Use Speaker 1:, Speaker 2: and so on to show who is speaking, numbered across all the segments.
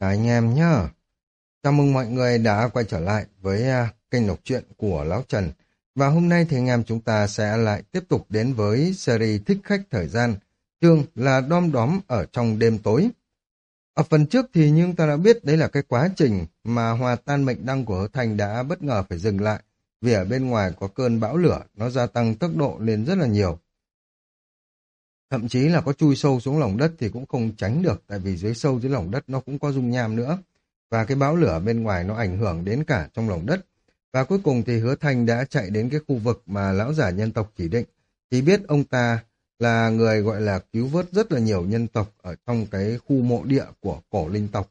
Speaker 1: Cả anh em nhá. Chào mừng mọi người đã quay trở lại với uh, kênh đọc truyện của Lão Trần. Và hôm nay thì anh em chúng ta sẽ lại tiếp tục đến với series Thích Khách Thời Gian. Chương là đom đóm ở trong đêm tối. Ở phần trước thì nhưng ta đã biết đấy là cái quá trình mà hòa tan mệnh đăng của Hứa Thành đã bất ngờ phải dừng lại. Vì ở bên ngoài có cơn bão lửa, nó gia tăng tốc độ lên rất là nhiều. Thậm chí là có chui sâu xuống lòng đất thì cũng không tránh được, tại vì dưới sâu dưới lòng đất nó cũng có dung nham nữa. Và cái bão lửa bên ngoài nó ảnh hưởng đến cả trong lòng đất. Và cuối cùng thì hứa thanh đã chạy đến cái khu vực mà lão giả nhân tộc chỉ định. Thì biết ông ta là người gọi là cứu vớt rất là nhiều nhân tộc ở trong cái khu mộ địa của cổ linh tộc.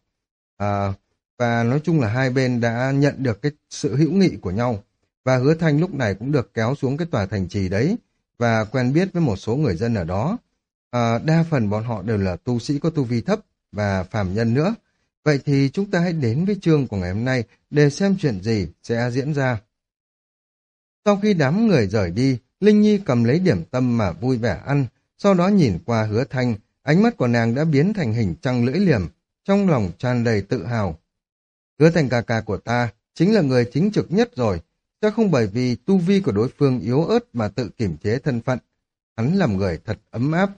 Speaker 1: À, và nói chung là hai bên đã nhận được cái sự hữu nghị của nhau. Và hứa thanh lúc này cũng được kéo xuống cái tòa thành trì đấy và quen biết với một số người dân ở đó. À, đa phần bọn họ đều là tu sĩ có tu vi thấp và phàm nhân nữa. Vậy thì chúng ta hãy đến với chương của ngày hôm nay để xem chuyện gì sẽ diễn ra. Sau khi đám người rời đi, Linh Nhi cầm lấy điểm tâm mà vui vẻ ăn, sau đó nhìn qua hứa thanh, ánh mắt của nàng đã biến thành hình trăng lưỡi liềm, trong lòng tràn đầy tự hào. Hứa thanh ca ca của ta chính là người chính trực nhất rồi, chắc không bởi vì tu vi của đối phương yếu ớt mà tự kiểm chế thân phận. Hắn làm người thật ấm áp,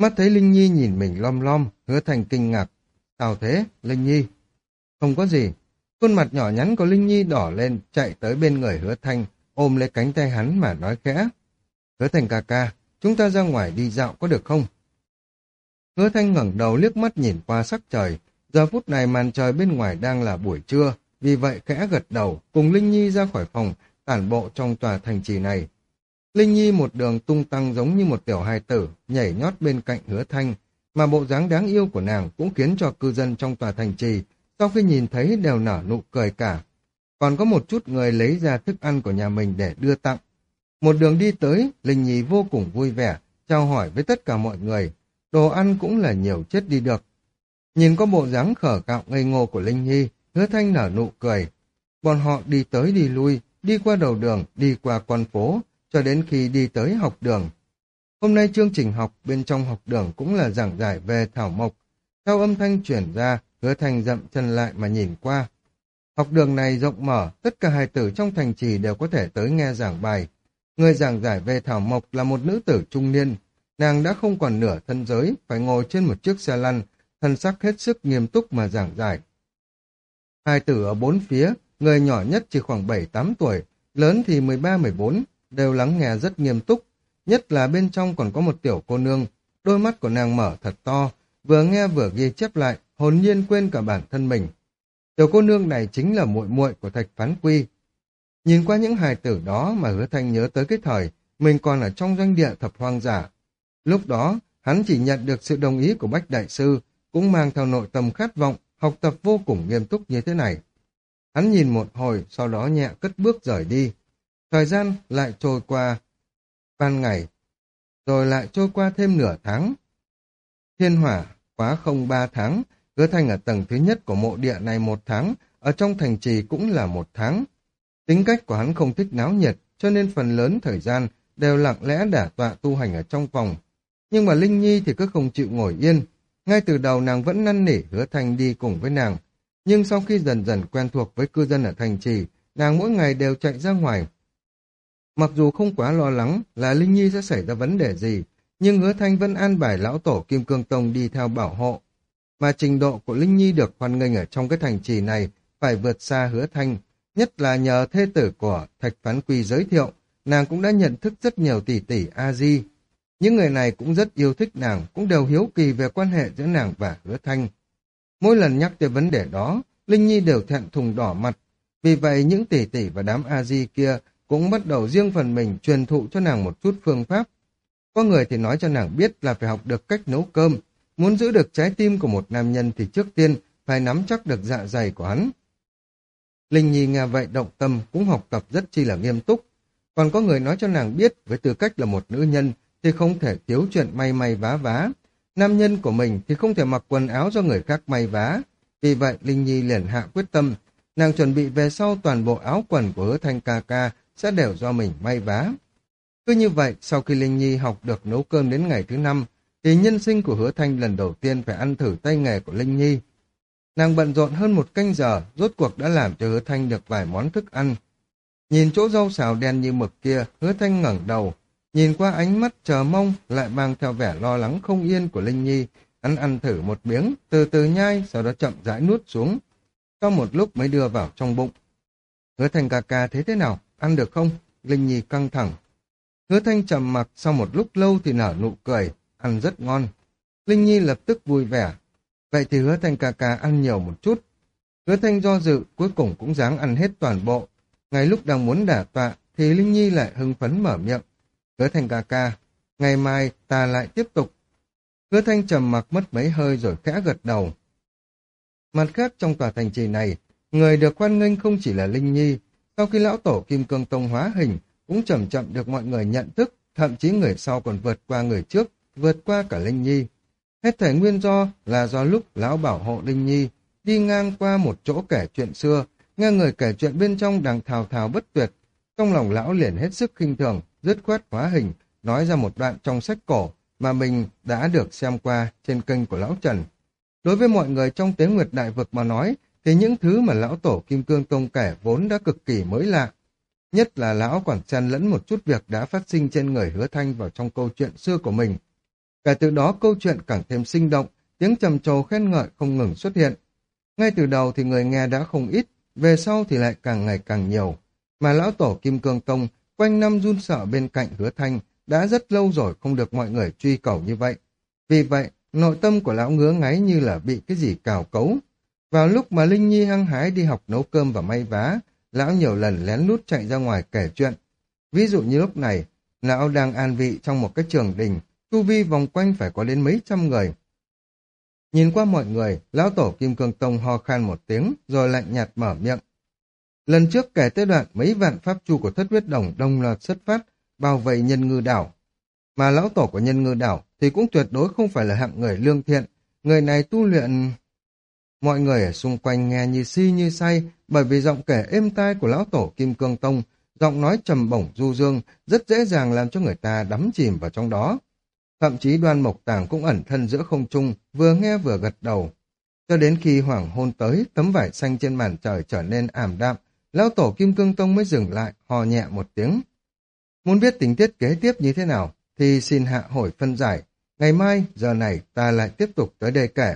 Speaker 1: Mắt thấy Linh Nhi nhìn mình lom lom, hứa thành kinh ngạc. Sao thế, Linh Nhi? Không có gì. Khuôn mặt nhỏ nhắn của Linh Nhi đỏ lên, chạy tới bên người hứa thanh, ôm lấy cánh tay hắn mà nói khẽ. Hứa thành ca ca, chúng ta ra ngoài đi dạo có được không? Hứa thanh ngẩng đầu liếc mắt nhìn qua sắc trời. Giờ phút này màn trời bên ngoài đang là buổi trưa, vì vậy khẽ gật đầu, cùng Linh Nhi ra khỏi phòng, tản bộ trong tòa thành trì này. Linh Nhi một đường tung tăng giống như một tiểu hài tử, nhảy nhót bên cạnh hứa thanh, mà bộ dáng đáng yêu của nàng cũng khiến cho cư dân trong tòa thành trì, sau khi nhìn thấy đều nở nụ cười cả. Còn có một chút người lấy ra thức ăn của nhà mình để đưa tặng. Một đường đi tới, Linh Nhi vô cùng vui vẻ, chào hỏi với tất cả mọi người. Đồ ăn cũng là nhiều chết đi được. Nhìn có bộ dáng khở cạo ngây ngô của Linh Nhi, hứa thanh nở nụ cười. Bọn họ đi tới đi lui, đi qua đầu đường, đi qua con phố, cho đến khi đi tới học đường. Hôm nay chương trình học bên trong học đường cũng là giảng giải về thảo mộc. Theo âm thanh chuyển ra, hứa thành dậm chân lại mà nhìn qua. Học đường này rộng mở, tất cả hài tử trong thành trì đều có thể tới nghe giảng bài. Người giảng giải về thảo mộc là một nữ tử trung niên. Nàng đã không còn nửa thân giới, phải ngồi trên một chiếc xe lăn, thân sắc hết sức nghiêm túc mà giảng giải. Hai tử ở bốn phía, người nhỏ nhất chỉ khoảng 7-8 tuổi, lớn thì 13-14, đều lắng nghe rất nghiêm túc, nhất là bên trong còn có một tiểu cô nương, đôi mắt của nàng mở thật to, vừa nghe vừa ghi chép lại, hồn nhiên quên cả bản thân mình. Tiểu cô nương này chính là muội muội của Thạch Phán Quy. Nhìn qua những hài tử đó mà hứa thanh nhớ tới cái thời mình còn ở trong doanh địa thập hoang giả. Lúc đó, hắn chỉ nhận được sự đồng ý của Bách Đại Sư, cũng mang theo nội tâm khát vọng, học tập vô cùng nghiêm túc như thế này. Hắn nhìn một hồi, sau đó nhẹ cất bước rời đi. Thời gian lại trôi qua ban ngày, rồi lại trôi qua thêm nửa tháng. Thiên hỏa quá không ba tháng, hứa thành ở tầng thứ nhất của mộ địa này một tháng, ở trong thành trì cũng là một tháng. Tính cách của hắn không thích náo nhiệt, cho nên phần lớn thời gian đều lặng lẽ đả tọa tu hành ở trong phòng. Nhưng mà Linh Nhi thì cứ không chịu ngồi yên. Ngay từ đầu nàng vẫn năn nỉ hứa thành đi cùng với nàng. Nhưng sau khi dần dần quen thuộc với cư dân ở thành trì, nàng mỗi ngày đều chạy ra ngoài, Mặc dù không quá lo lắng là Linh Nhi sẽ xảy ra vấn đề gì, nhưng hứa thanh vẫn an bài lão tổ Kim Cương Tông đi theo bảo hộ. Mà trình độ của Linh Nhi được hoan nghênh ở trong cái thành trì này phải vượt xa hứa thanh, nhất là nhờ thê tử của Thạch Phán Quy giới thiệu, nàng cũng đã nhận thức rất nhiều tỷ tỷ A-di. Những người này cũng rất yêu thích nàng, cũng đều hiếu kỳ về quan hệ giữa nàng và hứa thanh. Mỗi lần nhắc tới vấn đề đó, Linh Nhi đều thẹn thùng đỏ mặt. Vì vậy những tỷ tỷ và đám A-di kia cũng bắt đầu riêng phần mình truyền thụ cho nàng một chút phương pháp. Có người thì nói cho nàng biết là phải học được cách nấu cơm. Muốn giữ được trái tim của một nam nhân thì trước tiên phải nắm chắc được dạ dày của hắn. Linh Nhi nghe vậy động tâm cũng học tập rất chi là nghiêm túc. Còn có người nói cho nàng biết với tư cách là một nữ nhân thì không thể thiếu chuyện may may vá vá. Nam nhân của mình thì không thể mặc quần áo do người khác may vá. Vì vậy Linh Nhi liền hạ quyết tâm. Nàng chuẩn bị về sau toàn bộ áo quần của hứa thanh ca ca sẽ đều do mình may vá. Cứ như vậy, sau khi Linh Nhi học được nấu cơm đến ngày thứ năm, thì nhân sinh của hứa thanh lần đầu tiên phải ăn thử tay nghề của Linh Nhi. Nàng bận rộn hơn một canh giờ, rốt cuộc đã làm cho hứa thanh được vài món thức ăn. Nhìn chỗ rau xào đen như mực kia, hứa thanh ngẩng đầu, nhìn qua ánh mắt chờ mong, lại mang theo vẻ lo lắng không yên của Linh Nhi, hắn ăn thử một miếng, từ từ nhai, sau đó chậm rãi nuốt xuống. Sau một lúc mới đưa vào trong bụng. Hứa thanh ca ca thế thế nào, ăn được không? Linh Nhi căng thẳng. Hứa thanh trầm mặc sau một lúc lâu thì nở nụ cười, ăn rất ngon. Linh Nhi lập tức vui vẻ. Vậy thì hứa thanh ca ca ăn nhiều một chút. Hứa thanh do dự, cuối cùng cũng dáng ăn hết toàn bộ. Ngay lúc đang muốn đả tọa, thì Linh Nhi lại hưng phấn mở miệng. Hứa thanh ca ca, ngày mai ta lại tiếp tục. Hứa thanh trầm mặc mất mấy hơi rồi khẽ gật đầu. Mặt khác trong tòa thành trì này, người được quan nghênh không chỉ là Linh Nhi. Sau khi lão tổ Kim Cương Tông hóa hình, cũng chậm chậm được mọi người nhận thức, thậm chí người sau còn vượt qua người trước, vượt qua cả Linh Nhi. Hết thể nguyên do là do lúc lão bảo hộ Linh Nhi đi ngang qua một chỗ kể chuyện xưa, nghe người kể chuyện bên trong đang thào thào bất tuyệt. Trong lòng lão liền hết sức khinh thường, dứt khoát hóa hình, nói ra một đoạn trong sách cổ mà mình đã được xem qua trên kênh của lão Trần. Đối với mọi người trong tế nguyệt đại vực mà nói, thì những thứ mà lão tổ Kim Cương Tông kể vốn đã cực kỳ mới lạ. Nhất là lão còn chăn lẫn một chút việc đã phát sinh trên người hứa thanh vào trong câu chuyện xưa của mình. kể từ đó câu chuyện càng thêm sinh động, tiếng trầm trồ khen ngợi không ngừng xuất hiện. Ngay từ đầu thì người nghe đã không ít, về sau thì lại càng ngày càng nhiều. Mà lão tổ Kim Cương Tông quanh năm run sợ bên cạnh hứa thanh đã rất lâu rồi không được mọi người truy cầu như vậy. Vì vậy, nội tâm của lão ngứa ngáy như là bị cái gì cào cấu. Vào lúc mà Linh Nhi hăng hái đi học nấu cơm và may vá, lão nhiều lần lén lút chạy ra ngoài kể chuyện. Ví dụ như lúc này, lão đang an vị trong một cái trường đình, tu vi vòng quanh phải có đến mấy trăm người. Nhìn qua mọi người, lão tổ Kim Cương Tông ho khan một tiếng, rồi lạnh nhạt mở miệng. Lần trước kể tới đoạn mấy vạn pháp chu của thất huyết đồng đồng loạt xuất phát, bao vây nhân ngư đảo. Mà lão tổ của nhân ngư đảo thì cũng tuyệt đối không phải là hạng người lương thiện. Người này tu luyện... Mọi người ở xung quanh nghe như si như say bởi vì giọng kể êm tai của lão tổ Kim Cương Tông, giọng nói trầm bổng du dương, rất dễ dàng làm cho người ta đắm chìm vào trong đó. Thậm chí đoan mộc tàng cũng ẩn thân giữa không trung, vừa nghe vừa gật đầu. Cho đến khi hoàng hôn tới, tấm vải xanh trên màn trời trở nên ảm đạm, lão tổ Kim Cương Tông mới dừng lại, hò nhẹ một tiếng. Muốn biết tình tiết kế tiếp như thế nào, thì xin hạ hồi phân giải. Ngày mai, giờ này, ta lại tiếp tục tới đây kể.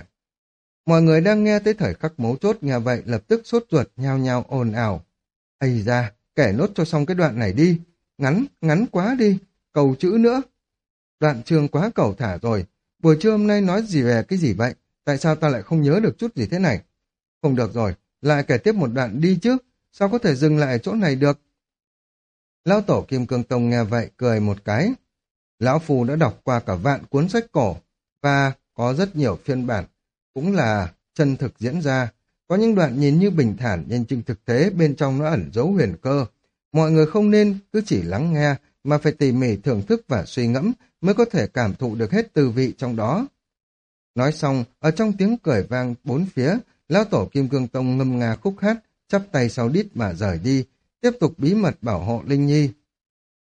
Speaker 1: Mọi người đang nghe tới thời khắc mấu chốt nghe vậy lập tức sốt ruột nhao nhao ồn ào. Ây ra, kể nốt cho xong cái đoạn này đi. Ngắn, ngắn quá đi. Cầu chữ nữa. Đoạn trường quá cầu thả rồi. Buổi trưa hôm nay nói gì về cái gì vậy? Tại sao ta lại không nhớ được chút gì thế này? Không được rồi, lại kể tiếp một đoạn đi chứ. Sao có thể dừng lại chỗ này được? Lão tổ Kim Cương Tông nghe vậy cười một cái. Lão Phù đã đọc qua cả vạn cuốn sách cổ và có rất nhiều phiên bản cũng là chân thực diễn ra. Có những đoạn nhìn như bình thản nhưng trên thực tế bên trong nó ẩn dấu huyền cơ. Mọi người không nên cứ chỉ lắng nghe mà phải tỉ mỉ thưởng thức và suy ngẫm mới có thể cảm thụ được hết tư vị trong đó. Nói xong, ở trong tiếng cười vang bốn phía, lão tổ Kim Cương Tông ngâm nga khúc hát, chắp tay sau đít mà rời đi, tiếp tục bí mật bảo hộ Linh Nhi.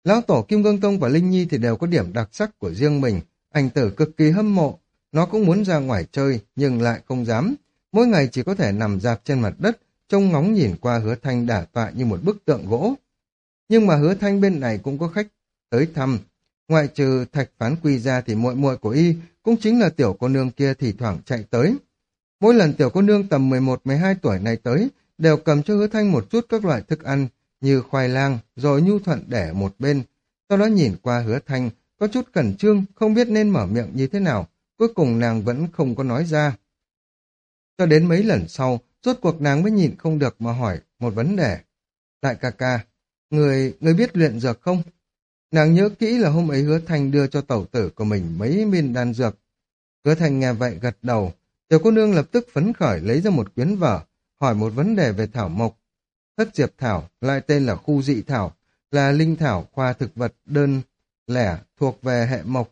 Speaker 1: Lão tổ Kim Cương Tông và Linh Nhi thì đều có điểm đặc sắc của riêng mình, anh tử cực kỳ hâm mộ, nó cũng muốn ra ngoài chơi, nhưng lại không dám. Mỗi ngày chỉ có thể nằm dạp trên mặt đất, trông ngóng nhìn qua hứa thanh đả tọa như một bức tượng gỗ. Nhưng mà hứa thanh bên này cũng có khách tới thăm. Ngoại trừ thạch phán quy ra thì muội muội của y cũng chính là tiểu cô nương kia thì thoảng chạy tới. Mỗi lần tiểu cô nương tầm 11-12 tuổi này tới, đều cầm cho hứa thanh một chút các loại thức ăn như khoai lang, rồi nhu thuận để một bên. Sau đó nhìn qua hứa thanh, có chút cẩn trương, không biết nên mở miệng như thế nào, cuối cùng nàng vẫn không có nói ra. Cho đến mấy lần sau, rốt cuộc nàng mới nhìn không được mà hỏi một vấn đề. Đại ca ca, người, người biết luyện dược không? Nàng nhớ kỹ là hôm ấy hứa thanh đưa cho tẩu tử của mình mấy miên đan dược. Hứa thanh nghe vậy gật đầu, tiểu cô nương lập tức phấn khởi lấy ra một quyến vở, hỏi một vấn đề về thảo mộc. Thất diệp thảo, lại tên là khu dị thảo, là linh thảo khoa thực vật đơn lẻ thuộc về hệ mộc,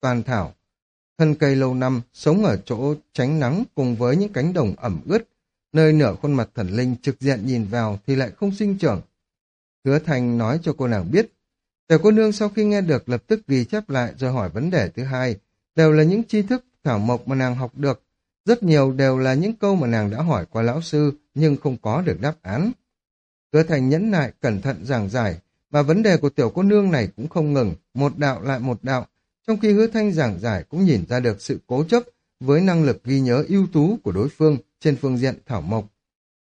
Speaker 1: toàn thảo, Thân cây lâu năm, sống ở chỗ tránh nắng cùng với những cánh đồng ẩm ướt, nơi nửa khuôn mặt thần linh trực diện nhìn vào thì lại không sinh trưởng. Hứa Thành nói cho cô nàng biết. Tiểu cô nương sau khi nghe được lập tức ghi chép lại rồi hỏi vấn đề thứ hai, đều là những tri thức thảo mộc mà nàng học được. Rất nhiều đều là những câu mà nàng đã hỏi qua lão sư, nhưng không có được đáp án. Hứa thành nhẫn nại, cẩn thận giảng giải, mà vấn đề của tiểu cô nương này cũng không ngừng, một đạo lại một đạo, trong khi hứa thanh giảng giải cũng nhìn ra được sự cố chấp với năng lực ghi nhớ ưu tú của đối phương trên phương diện thảo mộc.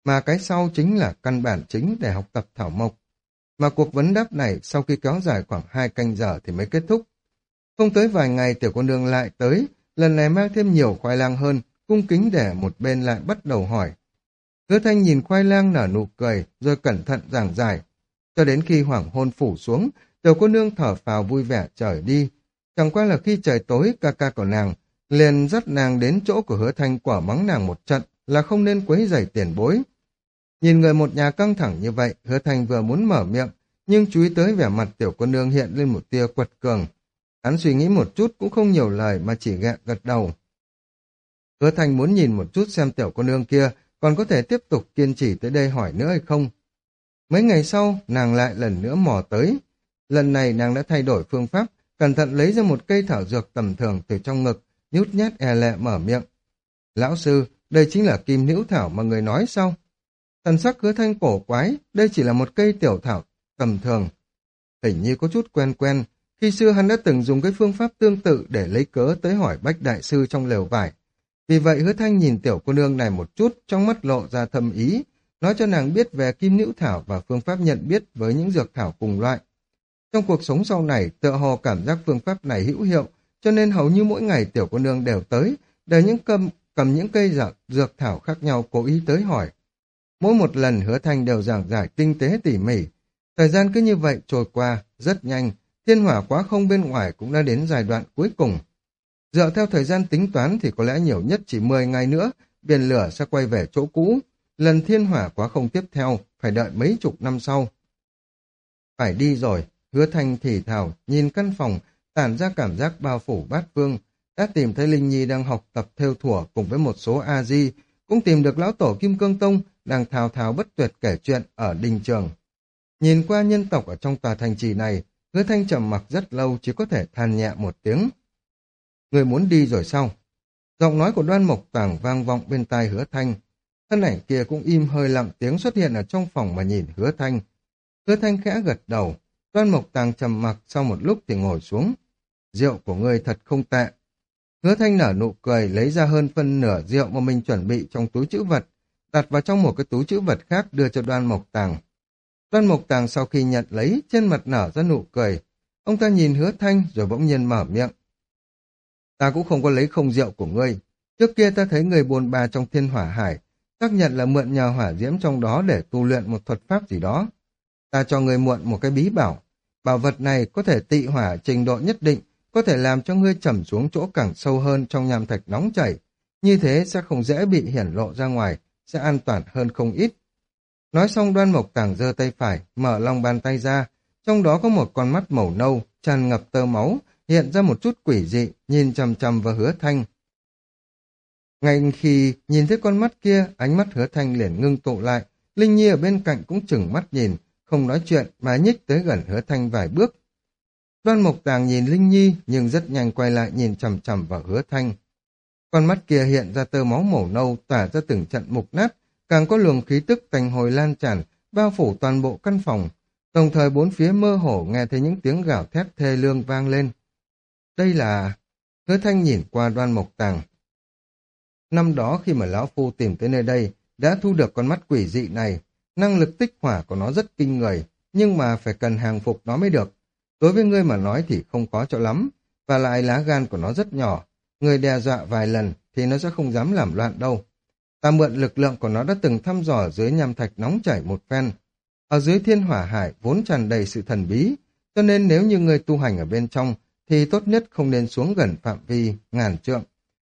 Speaker 1: Mà cái sau chính là căn bản chính để học tập thảo mộc. Mà cuộc vấn đáp này sau khi kéo dài khoảng hai canh giờ thì mới kết thúc. Không tới vài ngày tiểu cô nương lại tới, lần này mang thêm nhiều khoai lang hơn, cung kính để một bên lại bắt đầu hỏi. Hứa thanh nhìn khoai lang nở nụ cười, rồi cẩn thận giảng giải. Cho đến khi hoàng hôn phủ xuống, tiểu cô nương thở phào vui vẻ trời đi. Chẳng qua là khi trời tối, ca ca của nàng liền dắt nàng đến chỗ của hứa thanh quả mắng nàng một trận là không nên quấy rầy tiền bối. Nhìn người một nhà căng thẳng như vậy, hứa thanh vừa muốn mở miệng, nhưng chú ý tới vẻ mặt tiểu cô nương hiện lên một tia quật cường. Hắn suy nghĩ một chút cũng không nhiều lời mà chỉ gẹ gật đầu. Hứa thanh muốn nhìn một chút xem tiểu cô nương kia còn có thể tiếp tục kiên trì tới đây hỏi nữa hay không. Mấy ngày sau, nàng lại lần nữa mò tới. Lần này nàng đã thay đổi phương pháp, cẩn thận lấy ra một cây thảo dược tầm thường từ trong ngực, nhút nhát e lẹ mở miệng. Lão sư, đây chính là kim nữ thảo mà người nói sao? Thần sắc hứa thanh cổ quái, đây chỉ là một cây tiểu thảo tầm thường. Hình như có chút quen quen, khi xưa hắn đã từng dùng cái phương pháp tương tự để lấy cớ tới hỏi Bách Đại Sư trong lều vải. Vì vậy hứa thanh nhìn tiểu cô nương này một chút, trong mắt lộ ra thâm ý, nói cho nàng biết về kim nữ thảo và phương pháp nhận biết với những dược thảo cùng loại. Trong cuộc sống sau này, tựa hồ cảm giác phương pháp này hữu hiệu, cho nên hầu như mỗi ngày tiểu cô nương đều tới, để những cầm, cầm những cây dược, dược thảo khác nhau cố ý tới hỏi. Mỗi một lần hứa thanh đều giảng giải tinh tế tỉ mỉ. Thời gian cứ như vậy trôi qua, rất nhanh, thiên hỏa quá không bên ngoài cũng đã đến giai đoạn cuối cùng. Dựa theo thời gian tính toán thì có lẽ nhiều nhất chỉ 10 ngày nữa, biển lửa sẽ quay về chỗ cũ. Lần thiên hỏa quá không tiếp theo, phải đợi mấy chục năm sau. Phải đi rồi, hứa thanh thì thảo, nhìn căn phòng, tản ra cảm giác bao phủ bát vương. Đã tìm thấy Linh Nhi đang học tập theo thủa cùng với một số A-di, cũng tìm được lão tổ Kim Cương Tông đang thao thao bất tuyệt kể chuyện ở đình trường. Nhìn qua nhân tộc ở trong tòa thành trì này, hứa thanh trầm mặc rất lâu chỉ có thể than nhẹ một tiếng. Người muốn đi rồi sao? Giọng nói của đoan mộc tàng vang vọng bên tai hứa thanh. Thân ảnh kia cũng im hơi lặng tiếng xuất hiện ở trong phòng mà nhìn hứa thanh. Hứa thanh khẽ gật đầu. Đoan mộc tàng trầm mặc sau một lúc thì ngồi xuống. Rượu của ngươi thật không tệ. Hứa thanh nở nụ cười lấy ra hơn phân nửa rượu mà mình chuẩn bị trong túi chữ vật, đặt vào trong một cái túi chữ vật khác đưa cho đoan mộc tàng. Đoan mộc tàng sau khi nhận lấy, trên mặt nở ra nụ cười. Ông ta nhìn hứa thanh rồi bỗng nhiên mở miệng. Ta cũng không có lấy không rượu của ngươi. Trước kia ta thấy người buồn bà trong thiên hỏa hải, xác nhận là mượn nhờ hỏa diễm trong đó để tu luyện một thuật pháp gì đó. Ta cho người mượn một cái bí bảo. Bảo vật này có thể tị hỏa trình độ nhất định, có thể làm cho ngươi trầm xuống chỗ càng sâu hơn trong nham thạch nóng chảy. Như thế sẽ không dễ bị hiển lộ ra ngoài, sẽ an toàn hơn không ít. Nói xong đoan mộc tàng giơ tay phải, mở lòng bàn tay ra, trong đó có một con mắt màu nâu, tràn ngập tơ máu, hiện ra một chút quỷ dị, nhìn chầm chầm vào hứa thanh. Ngay khi nhìn thấy con mắt kia, ánh mắt hứa thanh liền ngưng tụ lại, Linh Nhi ở bên cạnh cũng chừng mắt nhìn, không nói chuyện mà nhích tới gần hứa thanh vài bước. Đoan Mộc Tàng nhìn Linh Nhi nhưng rất nhanh quay lại nhìn chầm chầm vào hứa thanh. Con mắt kia hiện ra tơ máu màu nâu tỏa ra từng trận mục nát, càng có luồng khí tức tành hồi lan tràn, bao phủ toàn bộ căn phòng. Đồng thời bốn phía mơ hồ nghe thấy những tiếng gào thét thê lương vang lên. Đây là... Hứa thanh nhìn qua đoan mộc tàng. Năm đó khi mà Lão Phu tìm tới nơi đây, đã thu được con mắt quỷ dị này. Năng lực tích hỏa của nó rất kinh người, nhưng mà phải cần hàng phục nó mới được. Đối với ngươi mà nói thì không có chỗ lắm, và lại lá gan của nó rất nhỏ. Người đe dọa vài lần thì nó sẽ không dám làm loạn đâu. Ta mượn lực lượng của nó đã từng thăm dò dưới nham thạch nóng chảy một phen. Ở dưới thiên hỏa hải vốn tràn đầy sự thần bí, cho nên nếu như ngươi tu hành ở bên trong thì tốt nhất không nên xuống gần phạm vi ngàn trượng.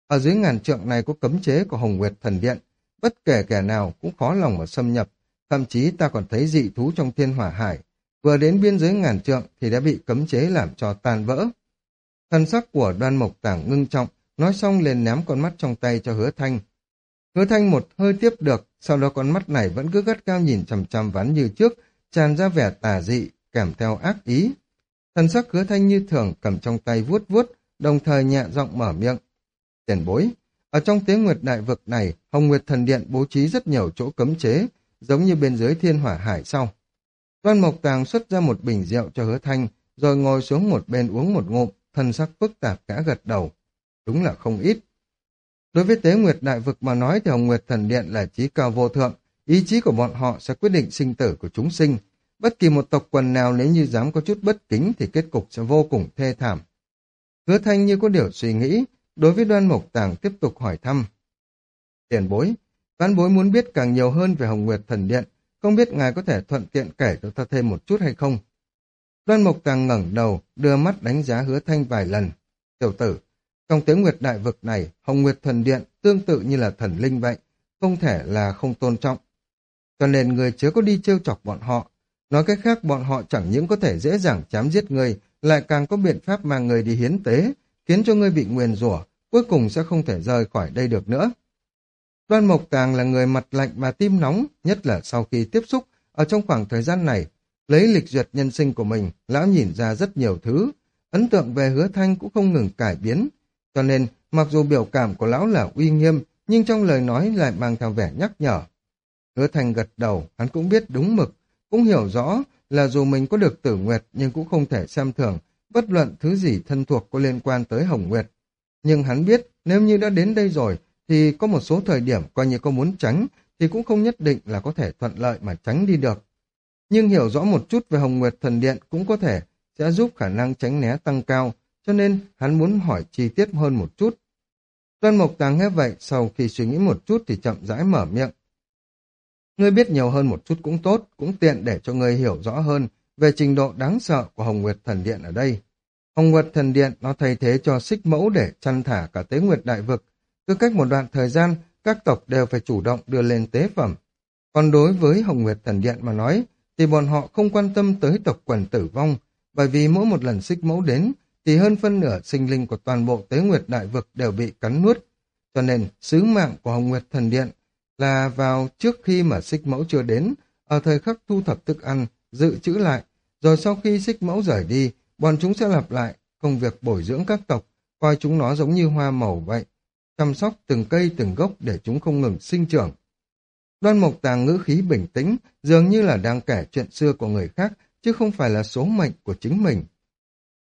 Speaker 1: Ở dưới ngàn trượng này có cấm chế của Hồng Nguyệt Thần Điện, bất kể kẻ nào cũng khó lòng mà xâm nhập, thậm chí ta còn thấy dị thú trong thiên hỏa hải, vừa đến biên giới ngàn trượng thì đã bị cấm chế làm cho tan vỡ. Thần sắc của đoan mộc tảng ngưng trọng, nói xong liền ném con mắt trong tay cho hứa thanh. Hứa thanh một hơi tiếp được, sau đó con mắt này vẫn cứ gắt cao nhìn chằm chằm ván như trước, tràn ra vẻ tà dị, kèm theo ác ý. Thần sắc hứa thanh như thường cầm trong tay vuốt vuốt, đồng thời nhẹ giọng mở miệng. Tiền bối, Ở trong tế nguyệt đại vực này, Hồng Nguyệt Thần Điện bố trí rất nhiều chỗ cấm chế, giống như bên dưới thiên hỏa hải sau. Đoan Mộc Tàng xuất ra một bình rượu cho hứa thanh, rồi ngồi xuống một bên uống một ngụm, thân sắc phức tạp cả gật đầu. Đúng là không ít. Đối với tế nguyệt đại vực mà nói thì Hồng Nguyệt Thần Điện là trí cao vô thượng, ý chí của bọn họ sẽ quyết định sinh tử của chúng sinh. Bất kỳ một tộc quần nào nếu như dám có chút bất kính thì kết cục sẽ vô cùng thê thảm. Hứa thanh như có điều suy nghĩ, đối với đoan mộc tàng tiếp tục hỏi thăm. Tiền bối, vãn bối muốn biết càng nhiều hơn về Hồng Nguyệt Thần Điện, không biết ngài có thể thuận tiện kể cho ta thêm một chút hay không? Đoan Mộc Tàng ngẩng đầu, đưa mắt đánh giá hứa thanh vài lần. Tiểu tử, trong tiếng Nguyệt Đại Vực này, Hồng Nguyệt Thần Điện tương tự như là thần linh vậy, không thể là không tôn trọng. Cho nên người chớ có đi trêu chọc bọn họ. Nói cách khác bọn họ chẳng những có thể dễ dàng chám giết người, lại càng có biện pháp mang người đi hiến tế, khiến cho ngươi bị nguyền rủa, cuối cùng sẽ không thể rời khỏi đây được nữa. Đoan Mộc càng là người mặt lạnh và tim nóng, nhất là sau khi tiếp xúc, ở trong khoảng thời gian này, lấy lịch duyệt nhân sinh của mình, lão nhìn ra rất nhiều thứ, ấn tượng về hứa thanh cũng không ngừng cải biến, cho nên mặc dù biểu cảm của lão là uy nghiêm, nhưng trong lời nói lại mang theo vẻ nhắc nhở. Hứa thanh gật đầu, hắn cũng biết đúng mực, cũng hiểu rõ là dù mình có được tử nguyệt nhưng cũng không thể xem thường, bất luận thứ gì thân thuộc có liên quan tới Hồng Nguyệt. Nhưng hắn biết nếu như đã đến đây rồi thì có một số thời điểm coi như có muốn tránh thì cũng không nhất định là có thể thuận lợi mà tránh đi được. Nhưng hiểu rõ một chút về Hồng Nguyệt Thần Điện cũng có thể sẽ giúp khả năng tránh né tăng cao, cho nên hắn muốn hỏi chi tiết hơn một chút. Đoan Mộc Tàng nghe vậy, sau khi suy nghĩ một chút thì chậm rãi mở miệng. Ngươi biết nhiều hơn một chút cũng tốt, cũng tiện để cho ngươi hiểu rõ hơn về trình độ đáng sợ của Hồng Nguyệt Thần Điện ở đây. Hồng Nguyệt Thần Điện nó thay thế cho xích mẫu để chăn thả cả tế nguyệt đại vực. Cứ cách một đoạn thời gian, các tộc đều phải chủ động đưa lên tế phẩm. Còn đối với Hồng Nguyệt Thần Điện mà nói, thì bọn họ không quan tâm tới tộc quần tử vong, bởi vì mỗi một lần xích mẫu đến, thì hơn phân nửa sinh linh của toàn bộ tế nguyệt đại vực đều bị cắn nuốt. Cho nên, sứ mạng của Hồng Nguyệt Thần Điện là vào trước khi mà xích mẫu chưa đến, ở thời khắc thu thập thức ăn, dự trữ lại, rồi sau khi xích mẫu rời đi, bọn chúng sẽ lặp lại công việc bồi dưỡng các tộc, coi chúng nó giống như hoa màu vậy, chăm sóc từng cây từng gốc để chúng không ngừng sinh trưởng. Đoan Mộc Tàng ngữ khí bình tĩnh, dường như là đang kể chuyện xưa của người khác, chứ không phải là số mệnh của chính mình.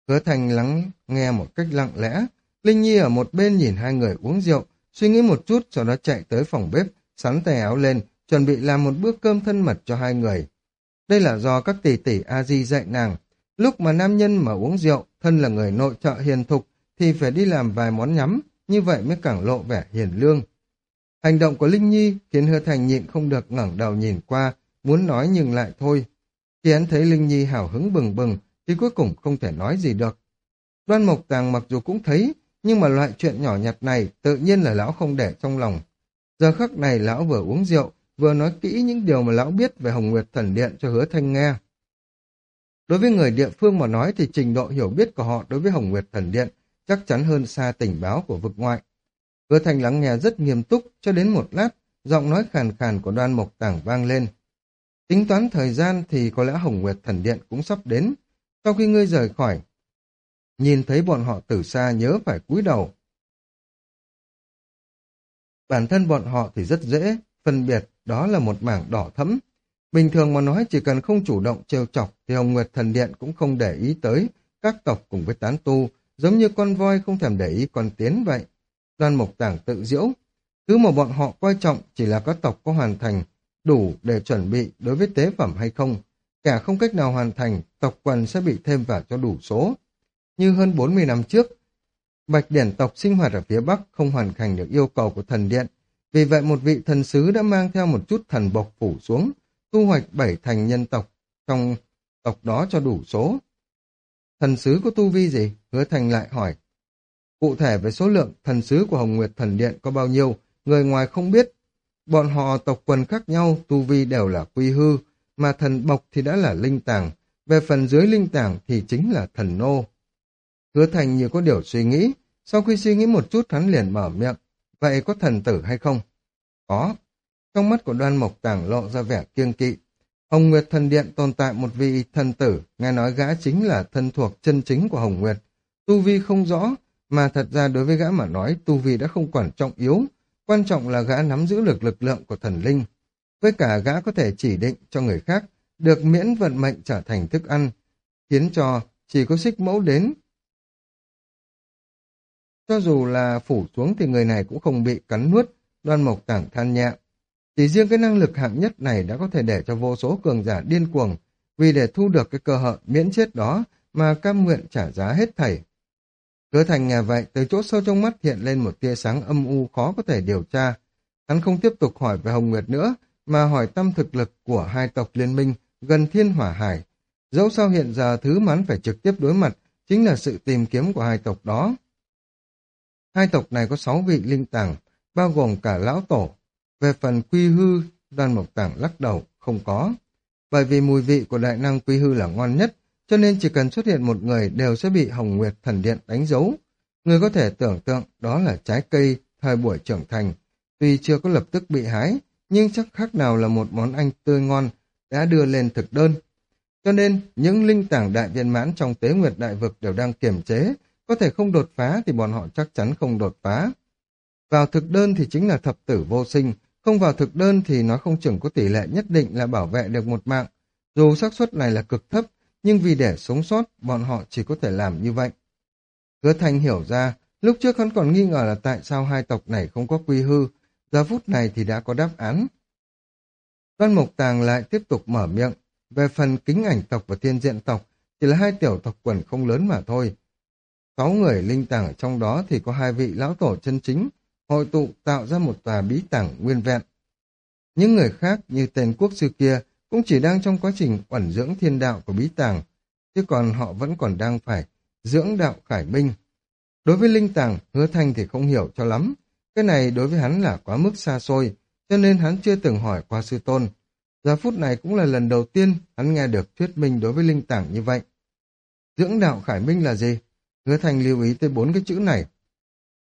Speaker 1: Hứa Thành lắng nghe một cách lặng lẽ, Linh Nhi ở một bên nhìn hai người uống rượu, suy nghĩ một chút sau đó chạy tới phòng bếp, sắn tay áo lên, chuẩn bị làm một bữa cơm thân mật cho hai người. Đây là do các tỷ tỷ A-di dạy nàng. Lúc mà nam nhân mà uống rượu, thân là người nội trợ hiền thục, thì phải đi làm vài món nhắm, như vậy mới càng lộ vẻ hiền lương. Hành động của Linh Nhi khiến Hứa Thành nhịn không được ngẩng đầu nhìn qua, muốn nói nhưng lại thôi. Khi hắn thấy Linh Nhi hào hứng bừng bừng, thì cuối cùng không thể nói gì được. Đoan Mộc Tàng mặc dù cũng thấy, nhưng mà loại chuyện nhỏ nhặt này tự nhiên là lão không để trong lòng. Giờ khắc này lão vừa uống rượu, vừa nói kỹ những điều mà lão biết về Hồng Nguyệt Thần Điện cho hứa thanh nghe. Đối với người địa phương mà nói thì trình độ hiểu biết của họ đối với Hồng Nguyệt Thần Điện chắc chắn hơn xa tình báo của vực ngoại. Hứa thành lắng nghe rất nghiêm túc cho đến một lát, giọng nói khàn khàn của đoan mộc tảng vang lên. Tính toán thời gian thì có lẽ Hồng Nguyệt Thần Điện cũng sắp đến. Sau khi ngươi rời khỏi, nhìn thấy bọn họ từ xa nhớ phải cúi đầu. Bản thân bọn họ thì rất dễ, phân biệt đó là một mảng đỏ thẫm. Bình thường mà nói chỉ cần không chủ động trêu chọc thì Hồng Nguyệt Thần Điện cũng không để ý tới các tộc cùng với tán tu, giống như con voi không thèm để ý con tiến vậy. Đoan Mộc Tảng tự diễu, thứ mà bọn họ quan trọng chỉ là các tộc có hoàn thành đủ để chuẩn bị đối với tế phẩm hay không. Kẻ không cách nào hoàn thành, tộc quần sẽ bị thêm vào cho đủ số. Như hơn 40 năm trước, Bạch Điển tộc sinh hoạt ở phía Bắc không hoàn thành được yêu cầu của thần điện, vì vậy một vị thần sứ đã mang theo một chút thần bộc phủ xuống, thu hoạch bảy thành nhân tộc trong tộc đó cho đủ số. Thần sứ có tu vi gì? Hứa Thành lại hỏi. Cụ thể về số lượng thần sứ của Hồng Nguyệt Thần Điện có bao nhiêu, người ngoài không biết. Bọn họ tộc quần khác nhau, tu vi đều là quy hư, mà thần bộc thì đã là linh tàng, về phần dưới linh tàng thì chính là thần nô. Hứa Thành như có điều suy nghĩ, sau khi suy nghĩ một chút hắn liền mở miệng. Vậy có thần tử hay không? Có. Trong mắt của đoan mộc tàng lộ ra vẻ kiêng kỵ. Hồng Nguyệt thần điện tồn tại một vị thần tử, nghe nói gã chính là thân thuộc chân chính của Hồng Nguyệt. Tu vi không rõ, mà thật ra đối với gã mà nói tu vi đã không quản trọng yếu, quan trọng là gã nắm giữ được lực lượng của thần linh. Với cả gã có thể chỉ định cho người khác, được miễn vận mệnh trở thành thức ăn, khiến cho chỉ có xích mẫu đến. Cho dù là phủ xuống thì người này cũng không bị cắn nuốt, đoan mộc tảng than nhẹ. Chỉ riêng cái năng lực hạng nhất này đã có thể để cho vô số cường giả điên cuồng, vì để thu được cái cơ hội miễn chết đó mà cam nguyện trả giá hết thảy. Hứa thành nghe vậy, từ chỗ sâu trong mắt hiện lên một tia sáng âm u khó có thể điều tra. Hắn không tiếp tục hỏi về Hồng Nguyệt nữa, mà hỏi tâm thực lực của hai tộc liên minh gần thiên hỏa hải. Dẫu sao hiện giờ thứ mà hắn phải trực tiếp đối mặt chính là sự tìm kiếm của hai tộc đó. Hai tộc này có sáu vị linh tàng, bao gồm cả lão tổ. Về phần quy hư, đoan mộc tàng lắc đầu, không có. Bởi vì mùi vị của đại năng quy hư là ngon nhất, cho nên chỉ cần xuất hiện một người đều sẽ bị Hồng Nguyệt Thần Điện đánh dấu. Người có thể tưởng tượng đó là trái cây thời buổi trưởng thành, tuy chưa có lập tức bị hái, nhưng chắc khác nào là một món ăn tươi ngon đã đưa lên thực đơn. Cho nên, những linh tảng đại viên mãn trong tế nguyệt đại vực đều đang kiềm chế, có thể không đột phá thì bọn họ chắc chắn không đột phá. Vào thực đơn thì chính là thập tử vô sinh, không vào thực đơn thì nó không chừng có tỷ lệ nhất định là bảo vệ được một mạng. Dù xác suất này là cực thấp, nhưng vì để sống sót, bọn họ chỉ có thể làm như vậy. Hứa Thanh hiểu ra, lúc trước hắn còn nghi ngờ là tại sao hai tộc này không có quy hư, giờ phút này thì đã có đáp án. Đoan Mộc Tàng lại tiếp tục mở miệng, về phần kính ảnh tộc và thiên diện tộc, chỉ là hai tiểu tộc quần không lớn mà thôi. Sáu người linh tàng ở trong đó thì có hai vị lão tổ chân chính, hội tụ tạo ra một tòa bí tàng nguyên vẹn. Những người khác như tên quốc sư kia cũng chỉ đang trong quá trình ẩn dưỡng thiên đạo của bí tàng, chứ còn họ vẫn còn đang phải dưỡng đạo khải minh. Đối với linh tàng, hứa thanh thì không hiểu cho lắm. Cái này đối với hắn là quá mức xa xôi, cho nên hắn chưa từng hỏi qua sư tôn. Giờ phút này cũng là lần đầu tiên hắn nghe được thuyết minh đối với linh tàng như vậy. Dưỡng đạo khải minh là gì? Hứa thanh lưu ý tới bốn cái chữ này.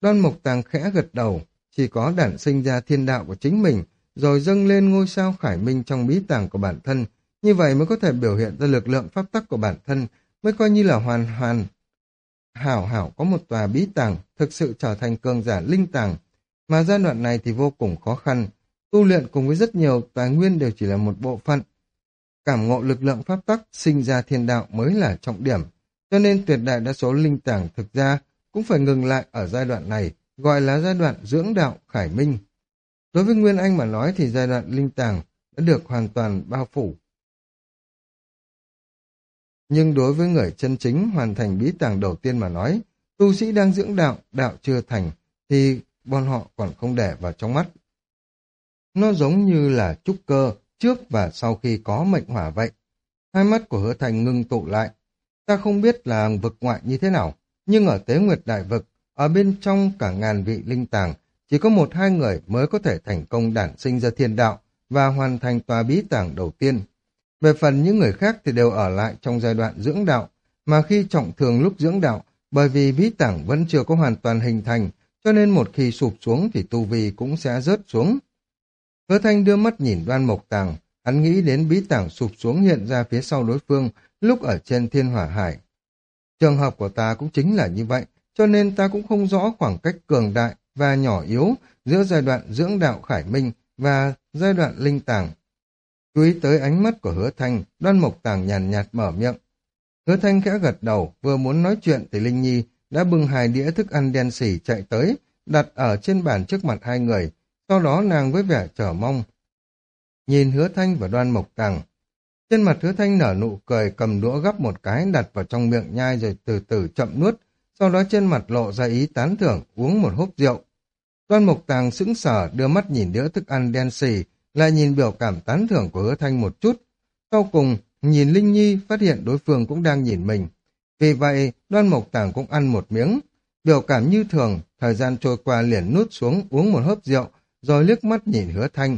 Speaker 1: Đoan mộc tàng khẽ gật đầu, chỉ có đản sinh ra thiên đạo của chính mình, rồi dâng lên ngôi sao khải minh trong bí tàng của bản thân, như vậy mới có thể biểu hiện ra lực lượng pháp tắc của bản thân, mới coi như là hoàn hoàn. Hảo hảo có một tòa bí tàng, thực sự trở thành cường giả linh tàng, mà giai đoạn này thì vô cùng khó khăn, tu luyện cùng với rất nhiều tài nguyên đều chỉ là một bộ phận. Cảm ngộ lực lượng pháp tắc sinh ra thiên đạo mới là trọng điểm, cho nên tuyệt đại đa số linh tàng thực ra cũng phải ngừng lại ở giai đoạn này, gọi là giai đoạn dưỡng đạo khải minh. Đối với Nguyên Anh mà nói thì giai đoạn linh tàng đã được hoàn toàn bao phủ. Nhưng đối với người chân chính hoàn thành bí tàng đầu tiên mà nói, tu sĩ đang dưỡng đạo, đạo chưa thành, thì bọn họ còn không để vào trong mắt. Nó giống như là trúc cơ trước và sau khi có mệnh hỏa vậy. Hai mắt của hứa thành ngưng tụ lại. Ta không biết là vực ngoại như thế nào, nhưng ở tế nguyệt đại vực, ở bên trong cả ngàn vị linh tàng, chỉ có một hai người mới có thể thành công đản sinh ra thiên đạo và hoàn thành tòa bí tàng đầu tiên. Về phần những người khác thì đều ở lại trong giai đoạn dưỡng đạo, mà khi trọng thường lúc dưỡng đạo, bởi vì bí tàng vẫn chưa có hoàn toàn hình thành, cho nên một khi sụp xuống thì tu vi cũng sẽ rớt xuống. Hứa thanh đưa mắt nhìn đoan mộc tàng, hắn nghĩ đến bí tàng sụp xuống hiện ra phía sau đối phương lúc ở trên thiên hỏa hải. Trường hợp của ta cũng chính là như vậy, cho nên ta cũng không rõ khoảng cách cường đại và nhỏ yếu giữa giai đoạn dưỡng đạo khải minh và giai đoạn linh tàng. Chú ý tới ánh mắt của hứa thanh, đoan mộc tàng nhàn nhạt, mở miệng. Hứa thanh khẽ gật đầu, vừa muốn nói chuyện thì Linh Nhi đã bưng hai đĩa thức ăn đen xỉ chạy tới, đặt ở trên bàn trước mặt hai người, sau đó nàng với vẻ chờ mong. Nhìn hứa thanh và đoan mộc tàng. Trên mặt hứa thanh nở nụ cười cầm đũa gắp một cái đặt vào trong miệng nhai rồi từ từ chậm nuốt, sau đó trên mặt lộ ra ý tán thưởng uống một hốp rượu. Đoan Mộc Tàng sững sờ đưa mắt nhìn đĩa thức ăn đen xì, lại nhìn biểu cảm tán thưởng của hứa thanh một chút. Sau cùng, nhìn Linh Nhi phát hiện đối phương cũng đang nhìn mình. Vì vậy, đoan mộc tàng cũng ăn một miếng. Biểu cảm như thường, thời gian trôi qua liền nút xuống uống một hớp rượu, rồi liếc mắt nhìn hứa thanh.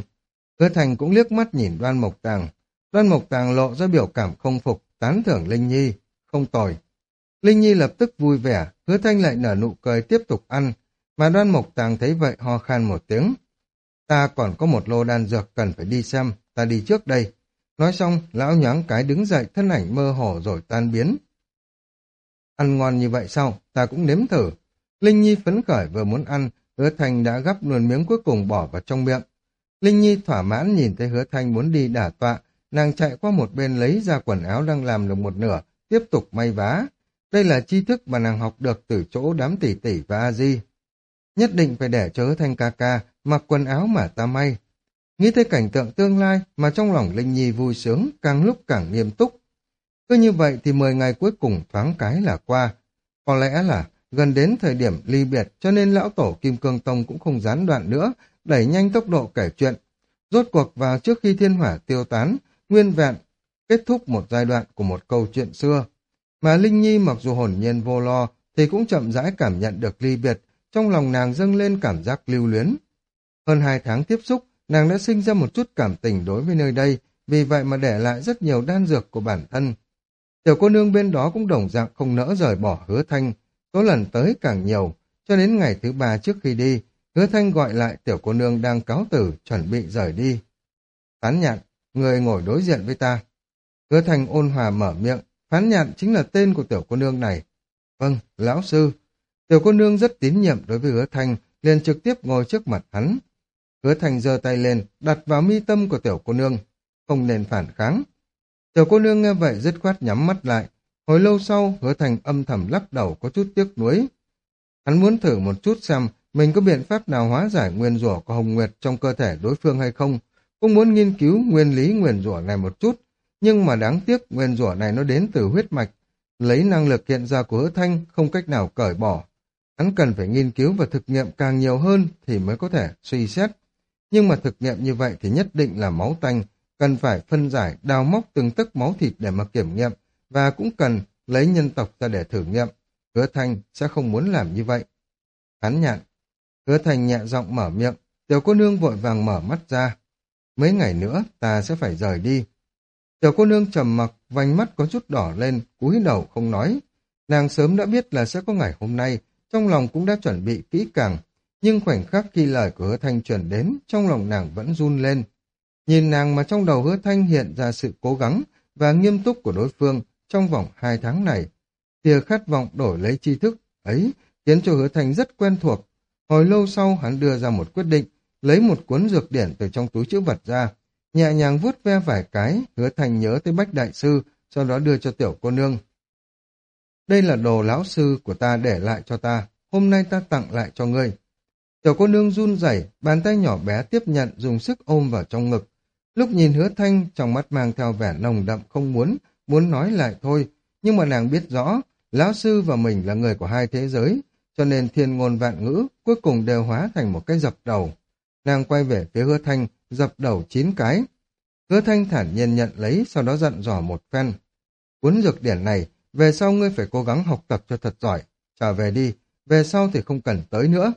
Speaker 1: Hứa thanh cũng liếc mắt nhìn đoan mộc tàng. Đoan mộc tàng lộ ra biểu cảm không phục, tán thưởng Linh Nhi, không tồi. Linh Nhi lập tức vui vẻ, hứa thanh lại nở nụ cười tiếp tục ăn, mà đoan mộc tàng thấy vậy ho khan một tiếng. Ta còn có một lô đan dược cần phải đi xem, ta đi trước đây. Nói xong, lão nhoáng cái đứng dậy thân ảnh mơ hồ rồi tan biến. Ăn ngon như vậy sao? Ta cũng nếm thử. Linh Nhi phấn khởi vừa muốn ăn, hứa thanh đã gắp luôn miếng cuối cùng bỏ vào trong miệng. Linh Nhi thỏa mãn nhìn thấy hứa thanh muốn đi đả tọa, nàng chạy qua một bên lấy ra quần áo đang làm được một nửa, tiếp tục may vá. Đây là tri thức mà nàng học được từ chỗ đám tỷ tỷ và A-di. Nhất định phải để cho thanh ca ca mặc quần áo mà ta may. Nghĩ tới cảnh tượng tương lai mà trong lòng Linh Nhi vui sướng càng lúc càng nghiêm túc. Cứ như vậy thì 10 ngày cuối cùng thoáng cái là qua. Có lẽ là gần đến thời điểm ly biệt cho nên lão tổ Kim Cương Tông cũng không gián đoạn nữa, đẩy nhanh tốc độ kể chuyện. Rốt cuộc vào trước khi thiên hỏa tiêu tán, nguyên vẹn, kết thúc một giai đoạn của một câu chuyện xưa. Mà Linh Nhi mặc dù hồn nhiên vô lo, thì cũng chậm rãi cảm nhận được ly biệt, trong lòng nàng dâng lên cảm giác lưu luyến. Hơn hai tháng tiếp xúc, nàng đã sinh ra một chút cảm tình đối với nơi đây, vì vậy mà để lại rất nhiều đan dược của bản thân. Tiểu cô nương bên đó cũng đồng dạng không nỡ rời bỏ hứa thanh, số lần tới càng nhiều, cho đến ngày thứ ba trước khi đi, hứa thanh gọi lại tiểu cô nương đang cáo tử, chuẩn bị rời đi. tán nhạn, người ngồi đối diện với ta. Hứa thanh ôn hòa mở miệng, phán nhạn chính là tên của tiểu cô nương này. Vâng, lão sư. Tiểu cô nương rất tín nhiệm đối với hứa thanh, liền trực tiếp ngồi trước mặt hắn. Hứa thanh giơ tay lên, đặt vào mi tâm của tiểu cô nương. Không nên phản kháng. Tiểu cô nương nghe vậy dứt khoát nhắm mắt lại. Hồi lâu sau, hứa thành âm thầm lắc đầu có chút tiếc nuối. Hắn muốn thử một chút xem mình có biện pháp nào hóa giải nguyên rủa của Hồng Nguyệt trong cơ thể đối phương hay không. Cũng muốn nghiên cứu nguyên lý nguyên rủa này một chút. Nhưng mà đáng tiếc nguyên rủa này nó đến từ huyết mạch. Lấy năng lực hiện ra của hứa thanh không cách nào cởi bỏ. Hắn cần phải nghiên cứu và thực nghiệm càng nhiều hơn thì mới có thể suy xét. Nhưng mà thực nghiệm như vậy thì nhất định là máu tanh, cần phải phân giải, đào móc từng tấc máu thịt để mà kiểm nghiệm, và cũng cần lấy nhân tộc ra để thử nghiệm. Hứa Thanh sẽ không muốn làm như vậy. Hắn nhạn. Hứa Thanh nhẹ giọng mở miệng, tiểu cô nương vội vàng mở mắt ra. Mấy ngày nữa ta sẽ phải rời đi. Tiểu cô nương trầm mặc, vành mắt có chút đỏ lên, cúi đầu không nói. Nàng sớm đã biết là sẽ có ngày hôm nay, trong lòng cũng đã chuẩn bị kỹ càng. Nhưng khoảnh khắc khi lời của hứa thanh chuyển đến, trong lòng nàng vẫn run lên. Nhìn nàng mà trong đầu hứa thanh hiện ra sự cố gắng và nghiêm túc của đối phương trong vòng hai tháng này. Tia khát vọng đổi lấy tri thức ấy khiến cho hứa thanh rất quen thuộc. Hồi lâu sau hắn đưa ra một quyết định, lấy một cuốn dược điển từ trong túi chữ vật ra, nhẹ nhàng vuốt ve vài cái, hứa thanh nhớ tới bách đại sư, sau đó đưa cho tiểu cô nương. Đây là đồ lão sư của ta để lại cho ta, hôm nay ta tặng lại cho ngươi. Tiểu cô nương run rẩy, bàn tay nhỏ bé tiếp nhận dùng sức ôm vào trong ngực, Lúc nhìn hứa thanh, trong mắt mang theo vẻ nồng đậm không muốn, muốn nói lại thôi, nhưng mà nàng biết rõ, lão sư và mình là người của hai thế giới, cho nên thiên ngôn vạn ngữ cuối cùng đều hóa thành một cái dập đầu. Nàng quay về phía hứa thanh, dập đầu chín cái. Hứa thanh thản nhiên nhận lấy, sau đó dặn dò một phen. Cuốn dược điển này, về sau ngươi phải cố gắng học tập cho thật giỏi. Trở về đi, về sau thì không cần tới nữa.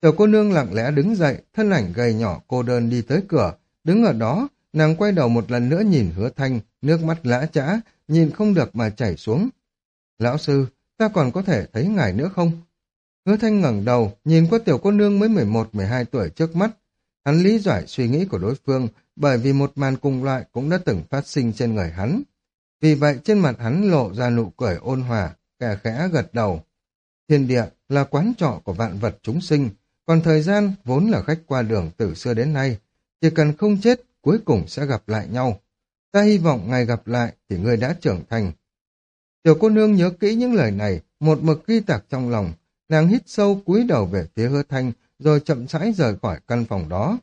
Speaker 1: Tiểu cô nương lặng lẽ đứng dậy, thân ảnh gầy nhỏ cô đơn đi tới cửa, Đứng ở đó, nàng quay đầu một lần nữa nhìn hứa thanh, nước mắt lã chã, nhìn không được mà chảy xuống. Lão sư, ta còn có thể thấy ngài nữa không? Hứa thanh ngẩng đầu, nhìn qua tiểu cô nương mới 11-12 tuổi trước mắt. Hắn lý giải suy nghĩ của đối phương, bởi vì một màn cùng loại cũng đã từng phát sinh trên người hắn. Vì vậy trên mặt hắn lộ ra nụ cười ôn hòa, kẻ khẽ gật đầu. Thiên địa là quán trọ của vạn vật chúng sinh, còn thời gian vốn là khách qua đường từ xưa đến nay, chỉ cần không chết, cuối cùng sẽ gặp lại nhau. Ta hy vọng ngày gặp lại thì ngươi đã trưởng thành. Tiểu cô nương nhớ kỹ những lời này, một mực ghi tạc trong lòng. Nàng hít sâu cúi đầu về phía hứa thanh, rồi chậm rãi rời khỏi căn phòng đó.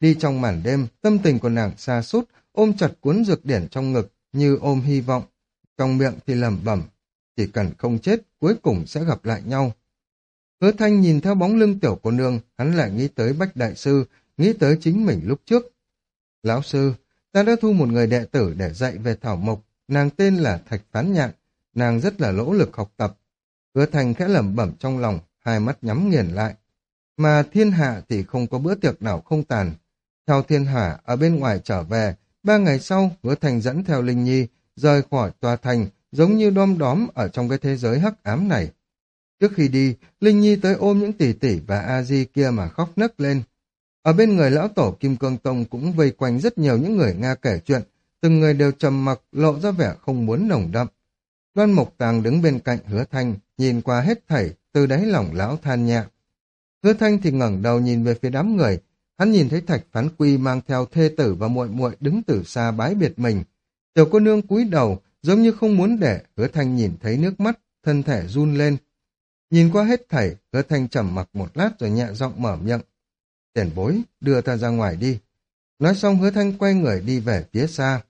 Speaker 1: Đi trong màn đêm, tâm tình của nàng xa sút ôm chặt cuốn dược điển trong ngực, như ôm hy vọng. Trong miệng thì lẩm bẩm, chỉ cần không chết, cuối cùng sẽ gặp lại nhau. Hứa thanh nhìn theo bóng lưng tiểu cô nương, hắn lại nghĩ tới Bách Đại Sư, nghĩ tới chính mình lúc trước. Lão sư, ta đã thu một người đệ tử để dạy về thảo mộc, nàng tên là Thạch Phán Nhạn, nàng rất là lỗ lực học tập. Hứa Thanh khẽ lẩm bẩm trong lòng, hai mắt nhắm nghiền lại. Mà thiên hạ thì không có bữa tiệc nào không tàn. Theo thiên hạ ở bên ngoài trở về, ba ngày sau, hứa thành dẫn theo Linh Nhi, rời khỏi tòa thành, giống như đom đóm ở trong cái thế giới hắc ám này. Trước khi đi, Linh Nhi tới ôm những tỷ tỷ và A-di kia mà khóc nấc lên. Ở bên người lão tổ Kim Cương Tông cũng vây quanh rất nhiều những người Nga kể chuyện, từng người đều trầm mặc, lộ ra vẻ không muốn nồng đậm. Đoan Mộc Tàng đứng bên cạnh hứa thanh, nhìn qua hết thảy, từ đáy lòng lão than nhạc. Hứa thanh thì ngẩng đầu nhìn về phía đám người, hắn nhìn thấy thạch phán quy mang theo thê tử và muội muội đứng từ xa bái biệt mình. Tiểu cô nương cúi đầu, giống như không muốn để hứa thanh nhìn thấy nước mắt, thân thể run lên. Nhìn qua hết thảy, hứa thanh trầm mặc một lát rồi nhẹ giọng mở miệng. Tiền bối, đưa ta ra ngoài đi. Nói xong hứa thanh quay người đi về phía xa.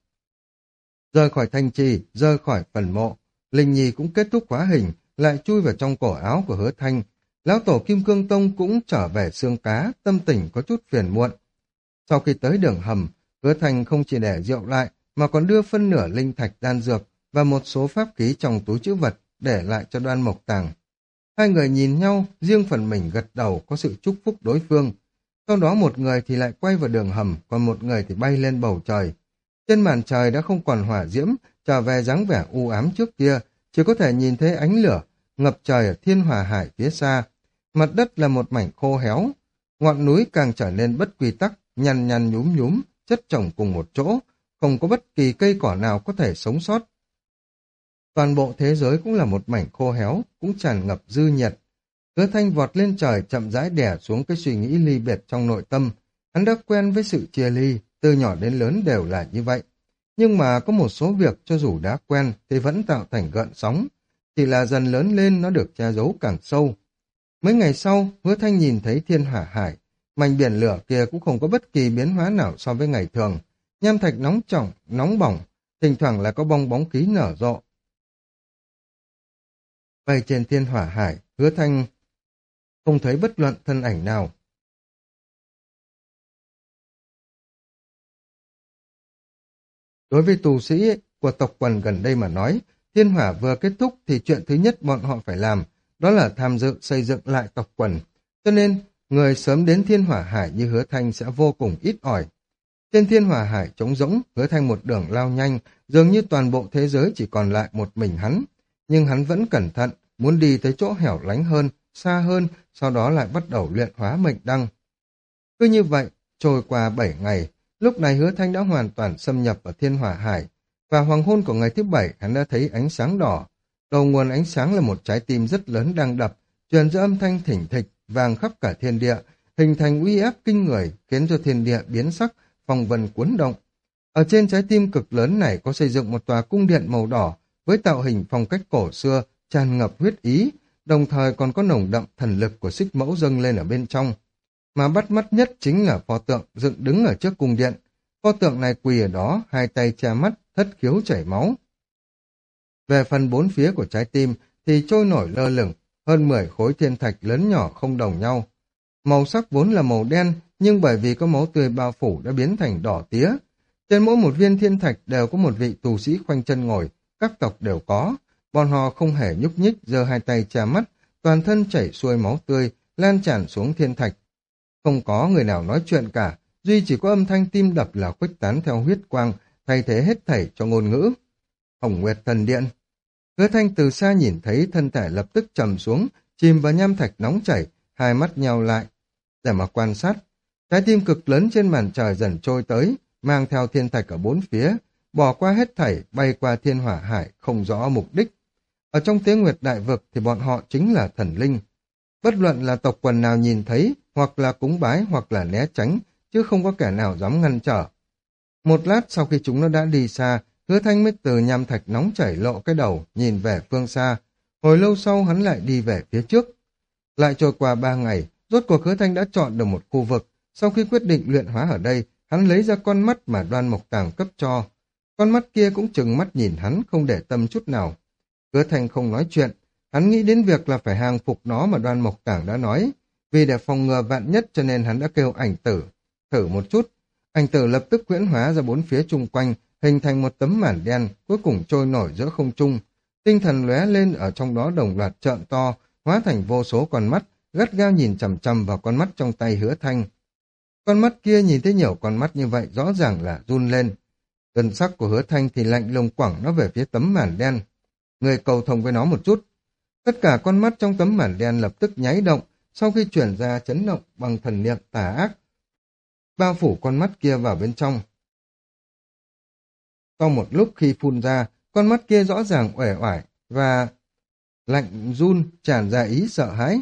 Speaker 1: Rời khỏi thanh trì, rời khỏi phần mộ, Linh Nhi cũng kết thúc hóa hình, lại chui vào trong cổ áo của hứa thanh. Lão tổ Kim Cương Tông cũng trở về xương cá, tâm tình có chút phiền muộn. Sau khi tới đường hầm, hứa thành không chỉ để rượu lại, mà còn đưa phân nửa linh thạch đan dược và một số pháp khí trong túi chữ vật để lại cho đoan mộc tàng. Hai người nhìn nhau, riêng phần mình gật đầu có sự chúc phúc đối phương. Sau đó một người thì lại quay vào đường hầm, còn một người thì bay lên bầu trời. Trên màn trời đã không còn hỏa diễm, trở về dáng vẻ u ám trước kia, chỉ có thể nhìn thấy ánh lửa, ngập trời ở thiên hòa hải phía xa. Mặt đất là một mảnh khô héo, ngọn núi càng trở nên bất quy tắc, nhăn nhăn nhúm nhúm, chất chồng cùng một chỗ, không có bất kỳ cây cỏ nào có thể sống sót. Toàn bộ thế giới cũng là một mảnh khô héo, cũng tràn ngập dư nhiệt. Hứa thanh vọt lên trời chậm rãi đè xuống cái suy nghĩ ly biệt trong nội tâm. Hắn đã quen với sự chia ly, từ nhỏ đến lớn đều là như vậy. Nhưng mà có một số việc cho dù đã quen thì vẫn tạo thành gợn sóng. Chỉ là dần lớn lên nó được che giấu càng sâu. Mấy ngày sau, hứa thanh nhìn thấy thiên hỏa hải. Mảnh biển lửa kia cũng không có bất kỳ biến hóa nào so với ngày thường. Nham thạch nóng trọng, nóng bỏng, thỉnh thoảng là có bong bóng khí nở rộ. Bay trên thiên hỏa hải, hứa thanh không thấy bất luận thân ảnh nào. Đối với tù sĩ của tộc quần gần đây mà nói, thiên hỏa vừa kết thúc thì chuyện thứ nhất bọn họ phải làm, đó là tham dự xây dựng lại tộc quần. Cho nên, người sớm đến thiên hỏa hải như hứa thanh sẽ vô cùng ít ỏi. Trên thiên hỏa hải trống rỗng, hứa thanh một đường lao nhanh, dường như toàn bộ thế giới chỉ còn lại một mình hắn. Nhưng hắn vẫn cẩn thận, muốn đi tới chỗ hẻo lánh hơn, xa hơn, sau đó lại bắt đầu luyện hóa mệnh đăng. Cứ như vậy, trôi qua 7 ngày, lúc này hứa thanh đã hoàn toàn xâm nhập vào thiên hỏa hải, và hoàng hôn của ngày thứ bảy hắn đã thấy ánh sáng đỏ. Đầu nguồn ánh sáng là một trái tim rất lớn đang đập, truyền ra âm thanh thỉnh thịch, vàng khắp cả thiên địa, hình thành uy áp kinh người, khiến cho thiên địa biến sắc, phong vân cuốn động. Ở trên trái tim cực lớn này có xây dựng một tòa cung điện màu đỏ với tạo hình phong cách cổ xưa, tràn ngập huyết ý, đồng thời còn có nồng đậm thần lực của xích mẫu dâng lên ở bên trong. Mà bắt mắt nhất chính là pho tượng dựng đứng ở trước cung điện. Pho tượng này quỳ ở đó, hai tay che mắt, thất khiếu chảy máu. Về phần bốn phía của trái tim thì trôi nổi lơ lửng, hơn 10 khối thiên thạch lớn nhỏ không đồng nhau. Màu sắc vốn là màu đen, nhưng bởi vì có máu tươi bao phủ đã biến thành đỏ tía. Trên mỗi một viên thiên thạch đều có một vị tù sĩ khoanh chân ngồi, các tộc đều có. Bọn họ không hề nhúc nhích, giơ hai tay che mắt, toàn thân chảy xuôi máu tươi, lan tràn xuống thiên thạch. Không có người nào nói chuyện cả, duy chỉ có âm thanh tim đập là khuếch tán theo huyết quang, thay thế hết thảy cho ngôn ngữ. Hồng Nguyệt Thần Điện Hứa thanh từ xa nhìn thấy thân thể lập tức trầm xuống, chìm vào nham thạch nóng chảy, hai mắt nhau lại. Để mà quan sát, trái tim cực lớn trên màn trời dần trôi tới, mang theo thiên thạch ở bốn phía, bỏ qua hết thảy, bay qua thiên hỏa hải, không rõ mục đích. Ở trong tiếng nguyệt đại vực thì bọn họ chính là thần linh. Bất luận là tộc quần nào nhìn thấy, hoặc là cúng bái, hoặc là né tránh, chứ không có kẻ nào dám ngăn trở. Một lát sau khi chúng nó đã đi xa, hứa thanh mới từ nham thạch nóng chảy lộ cái đầu, nhìn về phương xa. Hồi lâu sau hắn lại đi về phía trước. Lại trôi qua ba ngày, rốt cuộc hứa thanh đã chọn được một khu vực. Sau khi quyết định luyện hóa ở đây, hắn lấy ra con mắt mà đoan mộc tàng cấp cho. Con mắt kia cũng chừng mắt nhìn hắn, không để tâm chút nào. Hứa thanh không nói chuyện, hắn nghĩ đến việc là phải hàng phục nó mà đoan mộc tàng đã nói. Vì để phòng ngừa vạn nhất cho nên hắn đã kêu ảnh tử. Thử một chút, ảnh tử lập tức quyễn hóa ra bốn phía chung quanh, hình thành một tấm màn đen, cuối cùng trôi nổi giữa không trung. Tinh thần lóe lên ở trong đó đồng loạt trợn to, hóa thành vô số con mắt, gắt gao nhìn chằm chằm vào con mắt trong tay hứa thanh. Con mắt kia nhìn thấy nhiều con mắt như vậy rõ ràng là run lên. Gần sắc của hứa thanh thì lạnh lùng quẳng nó về phía tấm màn đen. Người cầu thông với nó một chút. Tất cả con mắt trong tấm màn đen lập tức nháy động, sau khi chuyển ra chấn động bằng thần niệm tà ác. Bao phủ con mắt kia vào bên trong. Sau một lúc khi phun ra, con mắt kia rõ ràng uể oải và lạnh run, tràn ra ý sợ hãi.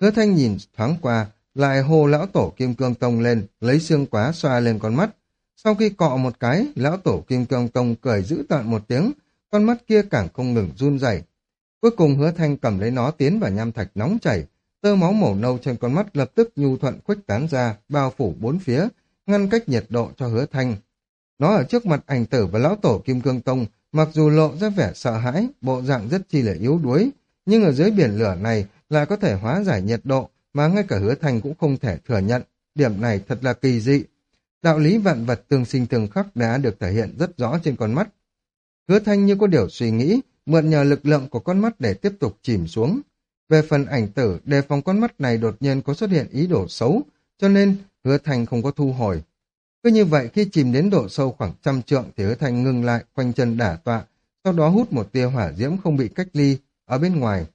Speaker 1: Hứa thanh nhìn thoáng qua, lại hô lão tổ kim cương tông lên, lấy xương quá xoa lên con mắt. Sau khi cọ một cái, lão tổ kim cương tông cười giữ tợn một tiếng, con mắt kia càng không ngừng run rẩy. Cuối cùng hứa thanh cầm lấy nó tiến vào nham thạch nóng chảy, tơ máu màu nâu trên con mắt lập tức nhu thuận khuếch tán ra, bao phủ bốn phía, ngăn cách nhiệt độ cho hứa thanh. Nó ở trước mặt ảnh tử và lão tổ kim cương tông, mặc dù lộ ra vẻ sợ hãi, bộ dạng rất chi là yếu đuối, nhưng ở dưới biển lửa này lại có thể hóa giải nhiệt độ mà ngay cả hứa thành cũng không thể thừa nhận. Điểm này thật là kỳ dị. Đạo lý vạn vật tương sinh tương khắc đã được thể hiện rất rõ trên con mắt. Hứa thanh như có điều suy nghĩ, mượn nhờ lực lượng của con mắt để tiếp tục chìm xuống. Về phần ảnh tử, đề phòng con mắt này đột nhiên có xuất hiện ý đồ xấu, cho nên hứa thanh không có thu hồi. Cứ như vậy khi chìm đến độ sâu khoảng trăm trượng thì hứa thanh ngừng lại, quanh chân đả tọa, sau đó hút một tia hỏa diễm không bị cách ly ở bên ngoài.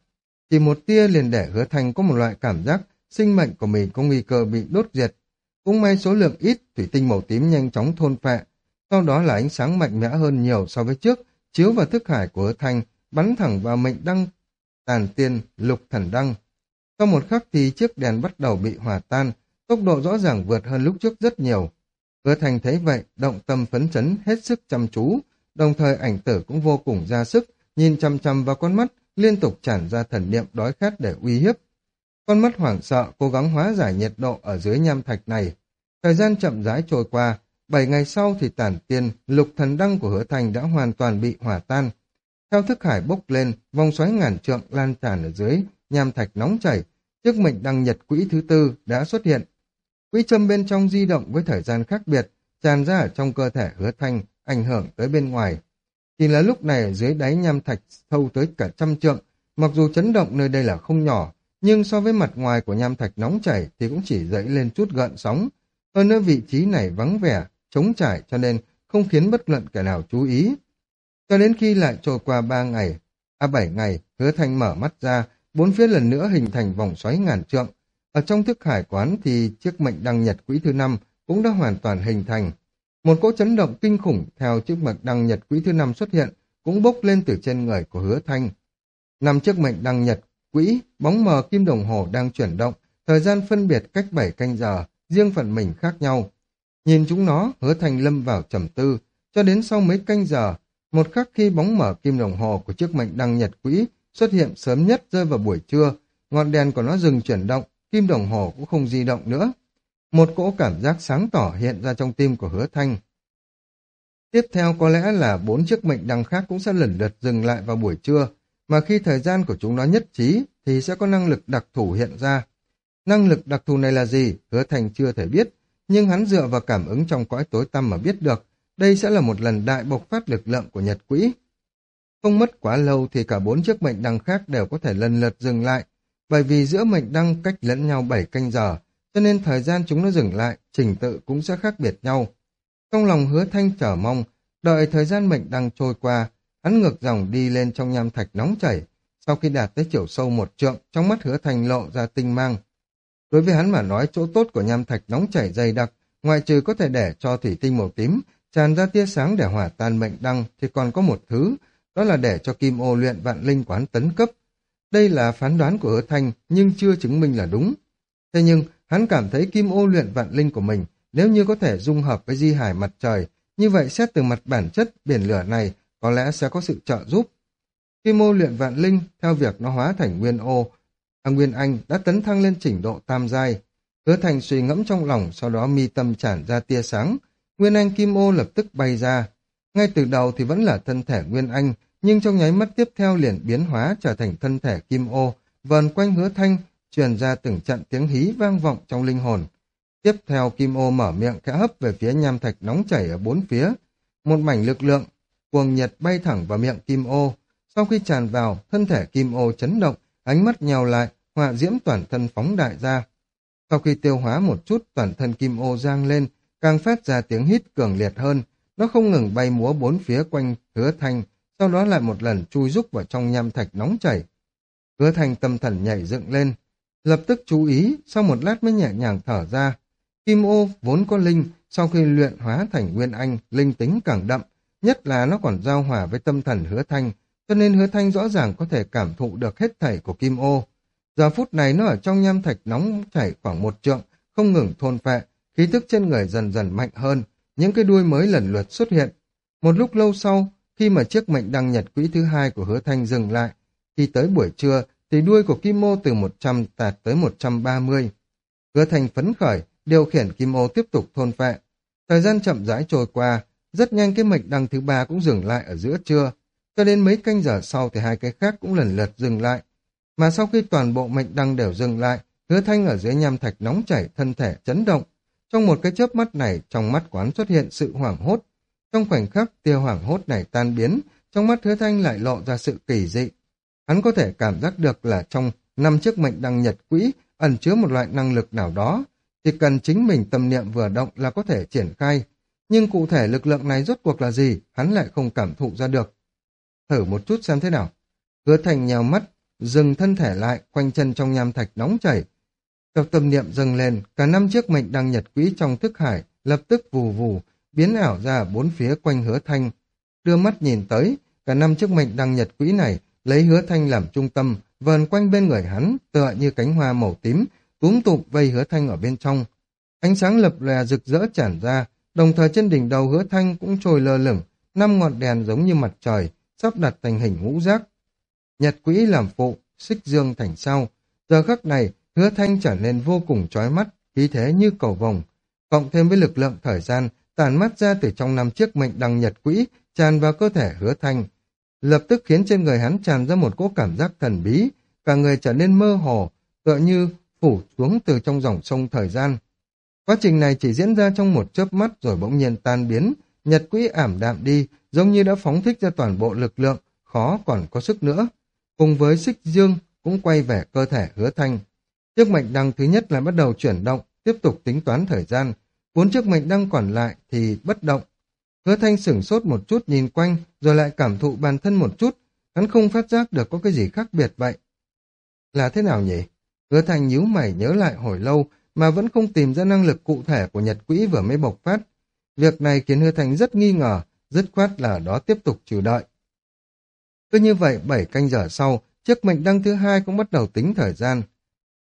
Speaker 1: Chỉ một tia liền để hứa thanh có một loại cảm giác sinh mệnh của mình có nguy cơ bị đốt diệt. Cũng may số lượng ít, thủy tinh màu tím nhanh chóng thôn phệ. Sau đó là ánh sáng mạnh mẽ hơn nhiều so với trước, chiếu vào thức hải của hứa thanh, bắn thẳng vào mệnh đăng tàn tiên lục thần đăng. Sau một khắc thì chiếc đèn bắt đầu bị hòa tan, tốc độ rõ ràng vượt hơn lúc trước rất nhiều. Hứa thành thấy vậy, động tâm phấn chấn, hết sức chăm chú, đồng thời ảnh tử cũng vô cùng ra sức, nhìn chăm chăm vào con mắt, liên tục tràn ra thần niệm đói khát để uy hiếp. Con mắt hoảng sợ, cố gắng hóa giải nhiệt độ ở dưới nham thạch này. Thời gian chậm rãi trôi qua, bảy ngày sau thì tản tiên, lục thần đăng của hứa thành đã hoàn toàn bị hỏa tan. Theo thức hải bốc lên, vòng xoáy ngàn trượng lan tràn ở dưới, nham thạch nóng chảy, chiếc mệnh đăng nhật quỹ thứ tư đã xuất hiện. Quý châm bên trong di động với thời gian khác biệt, tràn ra ở trong cơ thể hứa thanh, ảnh hưởng tới bên ngoài. Chỉ là lúc này dưới đáy nham thạch sâu tới cả trăm trượng, mặc dù chấn động nơi đây là không nhỏ, nhưng so với mặt ngoài của nham thạch nóng chảy thì cũng chỉ dậy lên chút gợn sóng. Hơn nữa vị trí này vắng vẻ, trống trải cho nên không khiến bất luận kẻ nào chú ý. Cho đến khi lại trôi qua ba ngày, à bảy ngày, hứa thanh mở mắt ra, bốn phía lần nữa hình thành vòng xoáy ngàn trượng. Ở trong thức hải quán thì chiếc mệnh đăng nhật quỹ thứ năm cũng đã hoàn toàn hình thành. Một cỗ chấn động kinh khủng theo chiếc mệnh đăng nhật quỹ thứ năm xuất hiện cũng bốc lên từ trên người của hứa thanh. Năm chiếc mệnh đăng nhật quỹ, bóng mờ kim đồng hồ đang chuyển động, thời gian phân biệt cách bảy canh giờ, riêng phần mình khác nhau. Nhìn chúng nó, hứa thanh lâm vào trầm tư, cho đến sau mấy canh giờ, một khắc khi bóng mở kim đồng hồ của chiếc mệnh đăng nhật quỹ xuất hiện sớm nhất rơi vào buổi trưa, ngọn đèn của nó dừng chuyển động, kim đồng hồ cũng không di động nữa. Một cỗ cảm giác sáng tỏ hiện ra trong tim của hứa thanh. Tiếp theo có lẽ là bốn chiếc mệnh đăng khác cũng sẽ lần lượt dừng lại vào buổi trưa, mà khi thời gian của chúng nó nhất trí thì sẽ có năng lực đặc thù hiện ra. Năng lực đặc thù này là gì? Hứa Thành chưa thể biết, nhưng hắn dựa vào cảm ứng trong cõi tối tăm mà biết được, đây sẽ là một lần đại bộc phát lực lượng của Nhật Quỹ. Không mất quá lâu thì cả bốn chiếc mệnh đăng khác đều có thể lần lượt dừng lại, bởi vì giữa mệnh đăng cách lẫn nhau 7 canh giờ, cho nên thời gian chúng nó dừng lại, trình tự cũng sẽ khác biệt nhau. Trong lòng hứa thanh chờ mong, đợi thời gian mệnh đăng trôi qua, hắn ngược dòng đi lên trong nham thạch nóng chảy, sau khi đạt tới chiều sâu một trượng, trong mắt hứa thanh lộ ra tinh mang. Đối với hắn mà nói chỗ tốt của nham thạch nóng chảy dày đặc, ngoại trừ có thể để cho thủy tinh màu tím tràn ra tia sáng để hỏa tan mệnh đăng thì còn có một thứ, đó là để cho kim ô luyện vạn linh quán tấn cấp. Đây là phán đoán của hứa thanh nhưng chưa chứng minh là đúng. Thế nhưng hắn cảm thấy kim ô luyện vạn linh của mình nếu như có thể dung hợp với di hải mặt trời, như vậy xét từ mặt bản chất biển lửa này có lẽ sẽ có sự trợ giúp. Kim ô luyện vạn linh, theo việc nó hóa thành nguyên ô, à, Nguyên Anh đã tấn thăng lên trình độ tam giai. Hứa thành suy ngẫm trong lòng, sau đó mi tâm tràn ra tia sáng. Nguyên Anh Kim ô lập tức bay ra. Ngay từ đầu thì vẫn là thân thể Nguyên Anh, nhưng trong nháy mắt tiếp theo liền biến hóa trở thành thân thể Kim ô, vần quanh hứa thanh, truyền ra từng trận tiếng hí vang vọng trong linh hồn. Tiếp theo Kim ô mở miệng khẽ hấp về phía nham thạch nóng chảy ở bốn phía. Một mảnh lực lượng, cuồng nhiệt bay thẳng vào miệng Kim ô, sau khi tràn vào, thân thể kim ô chấn động, ánh mắt nhào lại, họa diễm toàn thân phóng đại ra. Sau khi tiêu hóa một chút, toàn thân kim ô giang lên, càng phát ra tiếng hít cường liệt hơn. Nó không ngừng bay múa bốn phía quanh hứa thanh, sau đó lại một lần chui rúc vào trong nham thạch nóng chảy. Hứa thanh tâm thần nhảy dựng lên, lập tức chú ý, sau một lát mới nhẹ nhàng thở ra. Kim ô vốn có linh, sau khi luyện hóa thành nguyên anh, linh tính càng đậm, nhất là nó còn giao hòa với tâm thần hứa thanh, cho nên hứa thanh rõ ràng có thể cảm thụ được hết thảy của kim ô. Giờ phút này nó ở trong nham thạch nóng chảy khoảng một trượng, không ngừng thôn phệ, khí thức trên người dần dần mạnh hơn, những cái đuôi mới lần lượt xuất hiện. Một lúc lâu sau, khi mà chiếc mệnh đăng nhật quỹ thứ hai của hứa thanh dừng lại, khi tới buổi trưa thì đuôi của kim ô từ 100 tạt tới 130. Hứa thanh phấn khởi, điều khiển kim ô tiếp tục thôn phệ. Thời gian chậm rãi trôi qua, rất nhanh cái mệnh đăng thứ ba cũng dừng lại ở giữa trưa. Cho đến mấy canh giờ sau thì hai cái khác cũng lần lượt dừng lại. Mà sau khi toàn bộ mệnh đăng đều dừng lại, hứa thanh ở dưới nham thạch nóng chảy thân thể chấn động. Trong một cái chớp mắt này, trong mắt quán xuất hiện sự hoảng hốt. Trong khoảnh khắc tia hoảng hốt này tan biến, trong mắt hứa thanh lại lộ ra sự kỳ dị. Hắn có thể cảm giác được là trong năm chiếc mệnh đăng nhật quỹ ẩn chứa một loại năng lực nào đó, chỉ cần chính mình tâm niệm vừa động là có thể triển khai. Nhưng cụ thể lực lượng này rốt cuộc là gì, hắn lại không cảm thụ ra được. Thử một chút xem thế nào. Hứa thành nhào mắt, dừng thân thể lại, quanh chân trong nham thạch nóng chảy. Theo tâm niệm dâng lên, cả năm chiếc mệnh đăng nhật quỹ trong thức hải lập tức vù vù, biến ảo ra bốn phía quanh hứa thanh. Đưa mắt nhìn tới, cả năm chiếc mệnh đăng nhật quỹ này lấy hứa thanh làm trung tâm, vờn quanh bên người hắn, tựa như cánh hoa màu tím, túm tụm vây hứa thanh ở bên trong. Ánh sáng lập lòe rực rỡ tràn ra, đồng thời trên đỉnh đầu hứa thanh cũng trôi lơ lửng, năm ngọn đèn giống như mặt trời, sắp đặt thành hình ngũ giác. Nhật quỹ làm phụ, xích dương thành sau. Giờ khắc này, hứa thanh trở nên vô cùng chói mắt, khí thế như cầu vồng. Cộng thêm với lực lượng thời gian, tản mắt ra từ trong năm chiếc mệnh đăng nhật quỹ, tràn vào cơ thể hứa thanh. Lập tức khiến trên người hắn tràn ra một cỗ cảm giác thần bí, cả người trở nên mơ hồ, tựa như phủ xuống từ trong dòng sông thời gian. Quá trình này chỉ diễn ra trong một chớp mắt rồi bỗng nhiên tan biến, nhật quỹ ảm đạm đi, giống như đã phóng thích ra toàn bộ lực lượng, khó còn có sức nữa. Cùng với xích dương cũng quay về cơ thể hứa thanh. Chiếc mệnh đăng thứ nhất lại bắt đầu chuyển động, tiếp tục tính toán thời gian. Bốn trước mệnh đăng còn lại thì bất động. Hứa thanh sửng sốt một chút nhìn quanh, rồi lại cảm thụ bản thân một chút. Hắn không phát giác được có cái gì khác biệt vậy. Là thế nào nhỉ? Hứa thanh nhíu mày nhớ lại hồi lâu mà vẫn không tìm ra năng lực cụ thể của Nhật Quỹ vừa mới bộc phát. Việc này khiến Hứa Thanh rất nghi ngờ, dứt khoát là đó tiếp tục chờ đợi. Cứ như vậy, 7 canh giờ sau, chiếc mệnh đăng thứ hai cũng bắt đầu tính thời gian.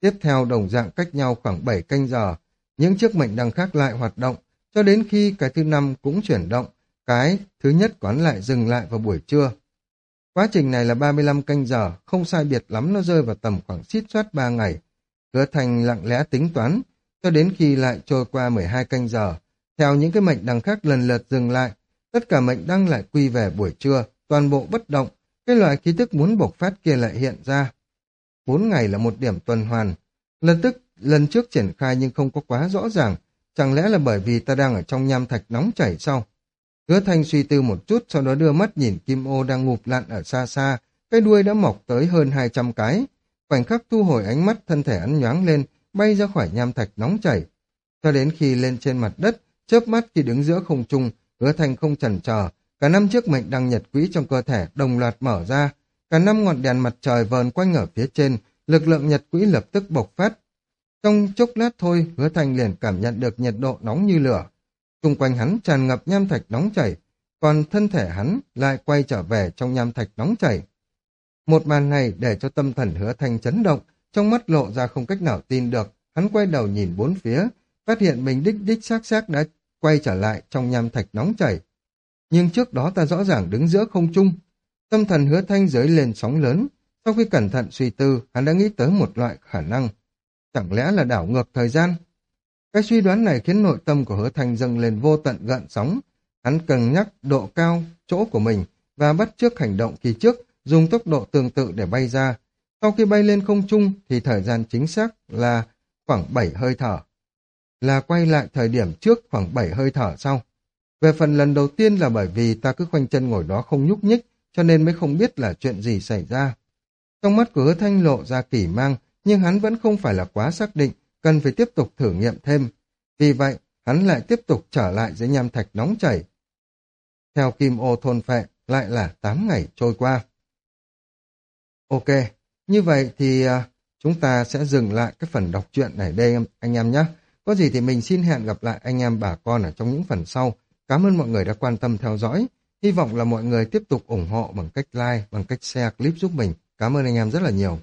Speaker 1: Tiếp theo đồng dạng cách nhau khoảng 7 canh giờ, những chiếc mệnh đăng khác lại hoạt động, cho đến khi cái thứ năm cũng chuyển động, cái thứ nhất quán lại dừng lại vào buổi trưa. Quá trình này là 35 canh giờ, không sai biệt lắm nó rơi vào tầm khoảng xít soát 3 ngày. Hứa Thành lặng lẽ tính toán, cho đến khi lại trôi qua 12 canh giờ. Theo những cái mệnh đăng khác lần lượt dừng lại, tất cả mệnh đăng lại quy về buổi trưa, toàn bộ bất động, cái loại khí tức muốn bộc phát kia lại hiện ra. Bốn ngày là một điểm tuần hoàn. Lần tức, lần trước triển khai nhưng không có quá rõ ràng, chẳng lẽ là bởi vì ta đang ở trong nham thạch nóng chảy sao? Hứa Thanh suy tư một chút, sau đó đưa mắt nhìn Kim Ô đang ngụp lặn ở xa xa, cái đuôi đã mọc tới hơn 200 cái. Khoảnh khắc thu hồi ánh mắt, thân thể ấn nhoáng lên, bay ra khỏi nham thạch nóng chảy. Cho đến khi lên trên mặt đất, chớp mắt khi đứng giữa không trung, Hứa Thanh không chần chờ, cả năm chiếc mệnh đăng nhật quỹ trong cơ thể đồng loạt mở ra, cả năm ngọn đèn mặt trời vờn quanh ở phía trên, lực lượng nhật quỹ lập tức bộc phát. Trong chốc lát thôi, Hứa Thanh liền cảm nhận được nhiệt độ nóng như lửa. Xung quanh hắn tràn ngập nham thạch nóng chảy, còn thân thể hắn lại quay trở về trong nham thạch nóng chảy. Một màn này để cho tâm thần hứa thanh chấn động, trong mắt lộ ra không cách nào tin được, hắn quay đầu nhìn bốn phía, phát hiện mình đích đích xác xác đã quay trở lại trong nham thạch nóng chảy. Nhưng trước đó ta rõ ràng đứng giữa không trung. Tâm thần hứa thanh giới lên sóng lớn, sau khi cẩn thận suy tư, hắn đã nghĩ tới một loại khả năng. Chẳng lẽ là đảo ngược thời gian? Cái suy đoán này khiến nội tâm của hứa thanh dâng lên vô tận gợn sóng. Hắn cần nhắc độ cao, chỗ của mình và bắt trước hành động kỳ trước, dùng tốc độ tương tự để bay ra. Sau khi bay lên không trung thì thời gian chính xác là khoảng 7 hơi thở. Là quay lại thời điểm trước khoảng 7 hơi thở sau. Về phần lần đầu tiên là bởi vì ta cứ khoanh chân ngồi đó không nhúc nhích, cho nên mới không biết là chuyện gì xảy ra. Trong mắt của hứa thanh lộ ra kỳ mang, nhưng hắn vẫn không phải là quá xác định, cần phải tiếp tục thử nghiệm thêm. Vì vậy, hắn lại tiếp tục trở lại dưới nham thạch nóng chảy. Theo kim ô thôn phệ, lại là 8 ngày trôi qua. Ok, như vậy thì à, chúng ta sẽ dừng lại cái phần đọc truyện này đây anh em nhé. Có gì thì mình xin hẹn gặp lại anh em bà con ở trong những phần sau. Cảm ơn mọi người đã quan tâm theo dõi. Hy vọng là mọi người tiếp tục ủng hộ bằng cách like, bằng cách share clip giúp mình. Cảm ơn anh em rất là nhiều.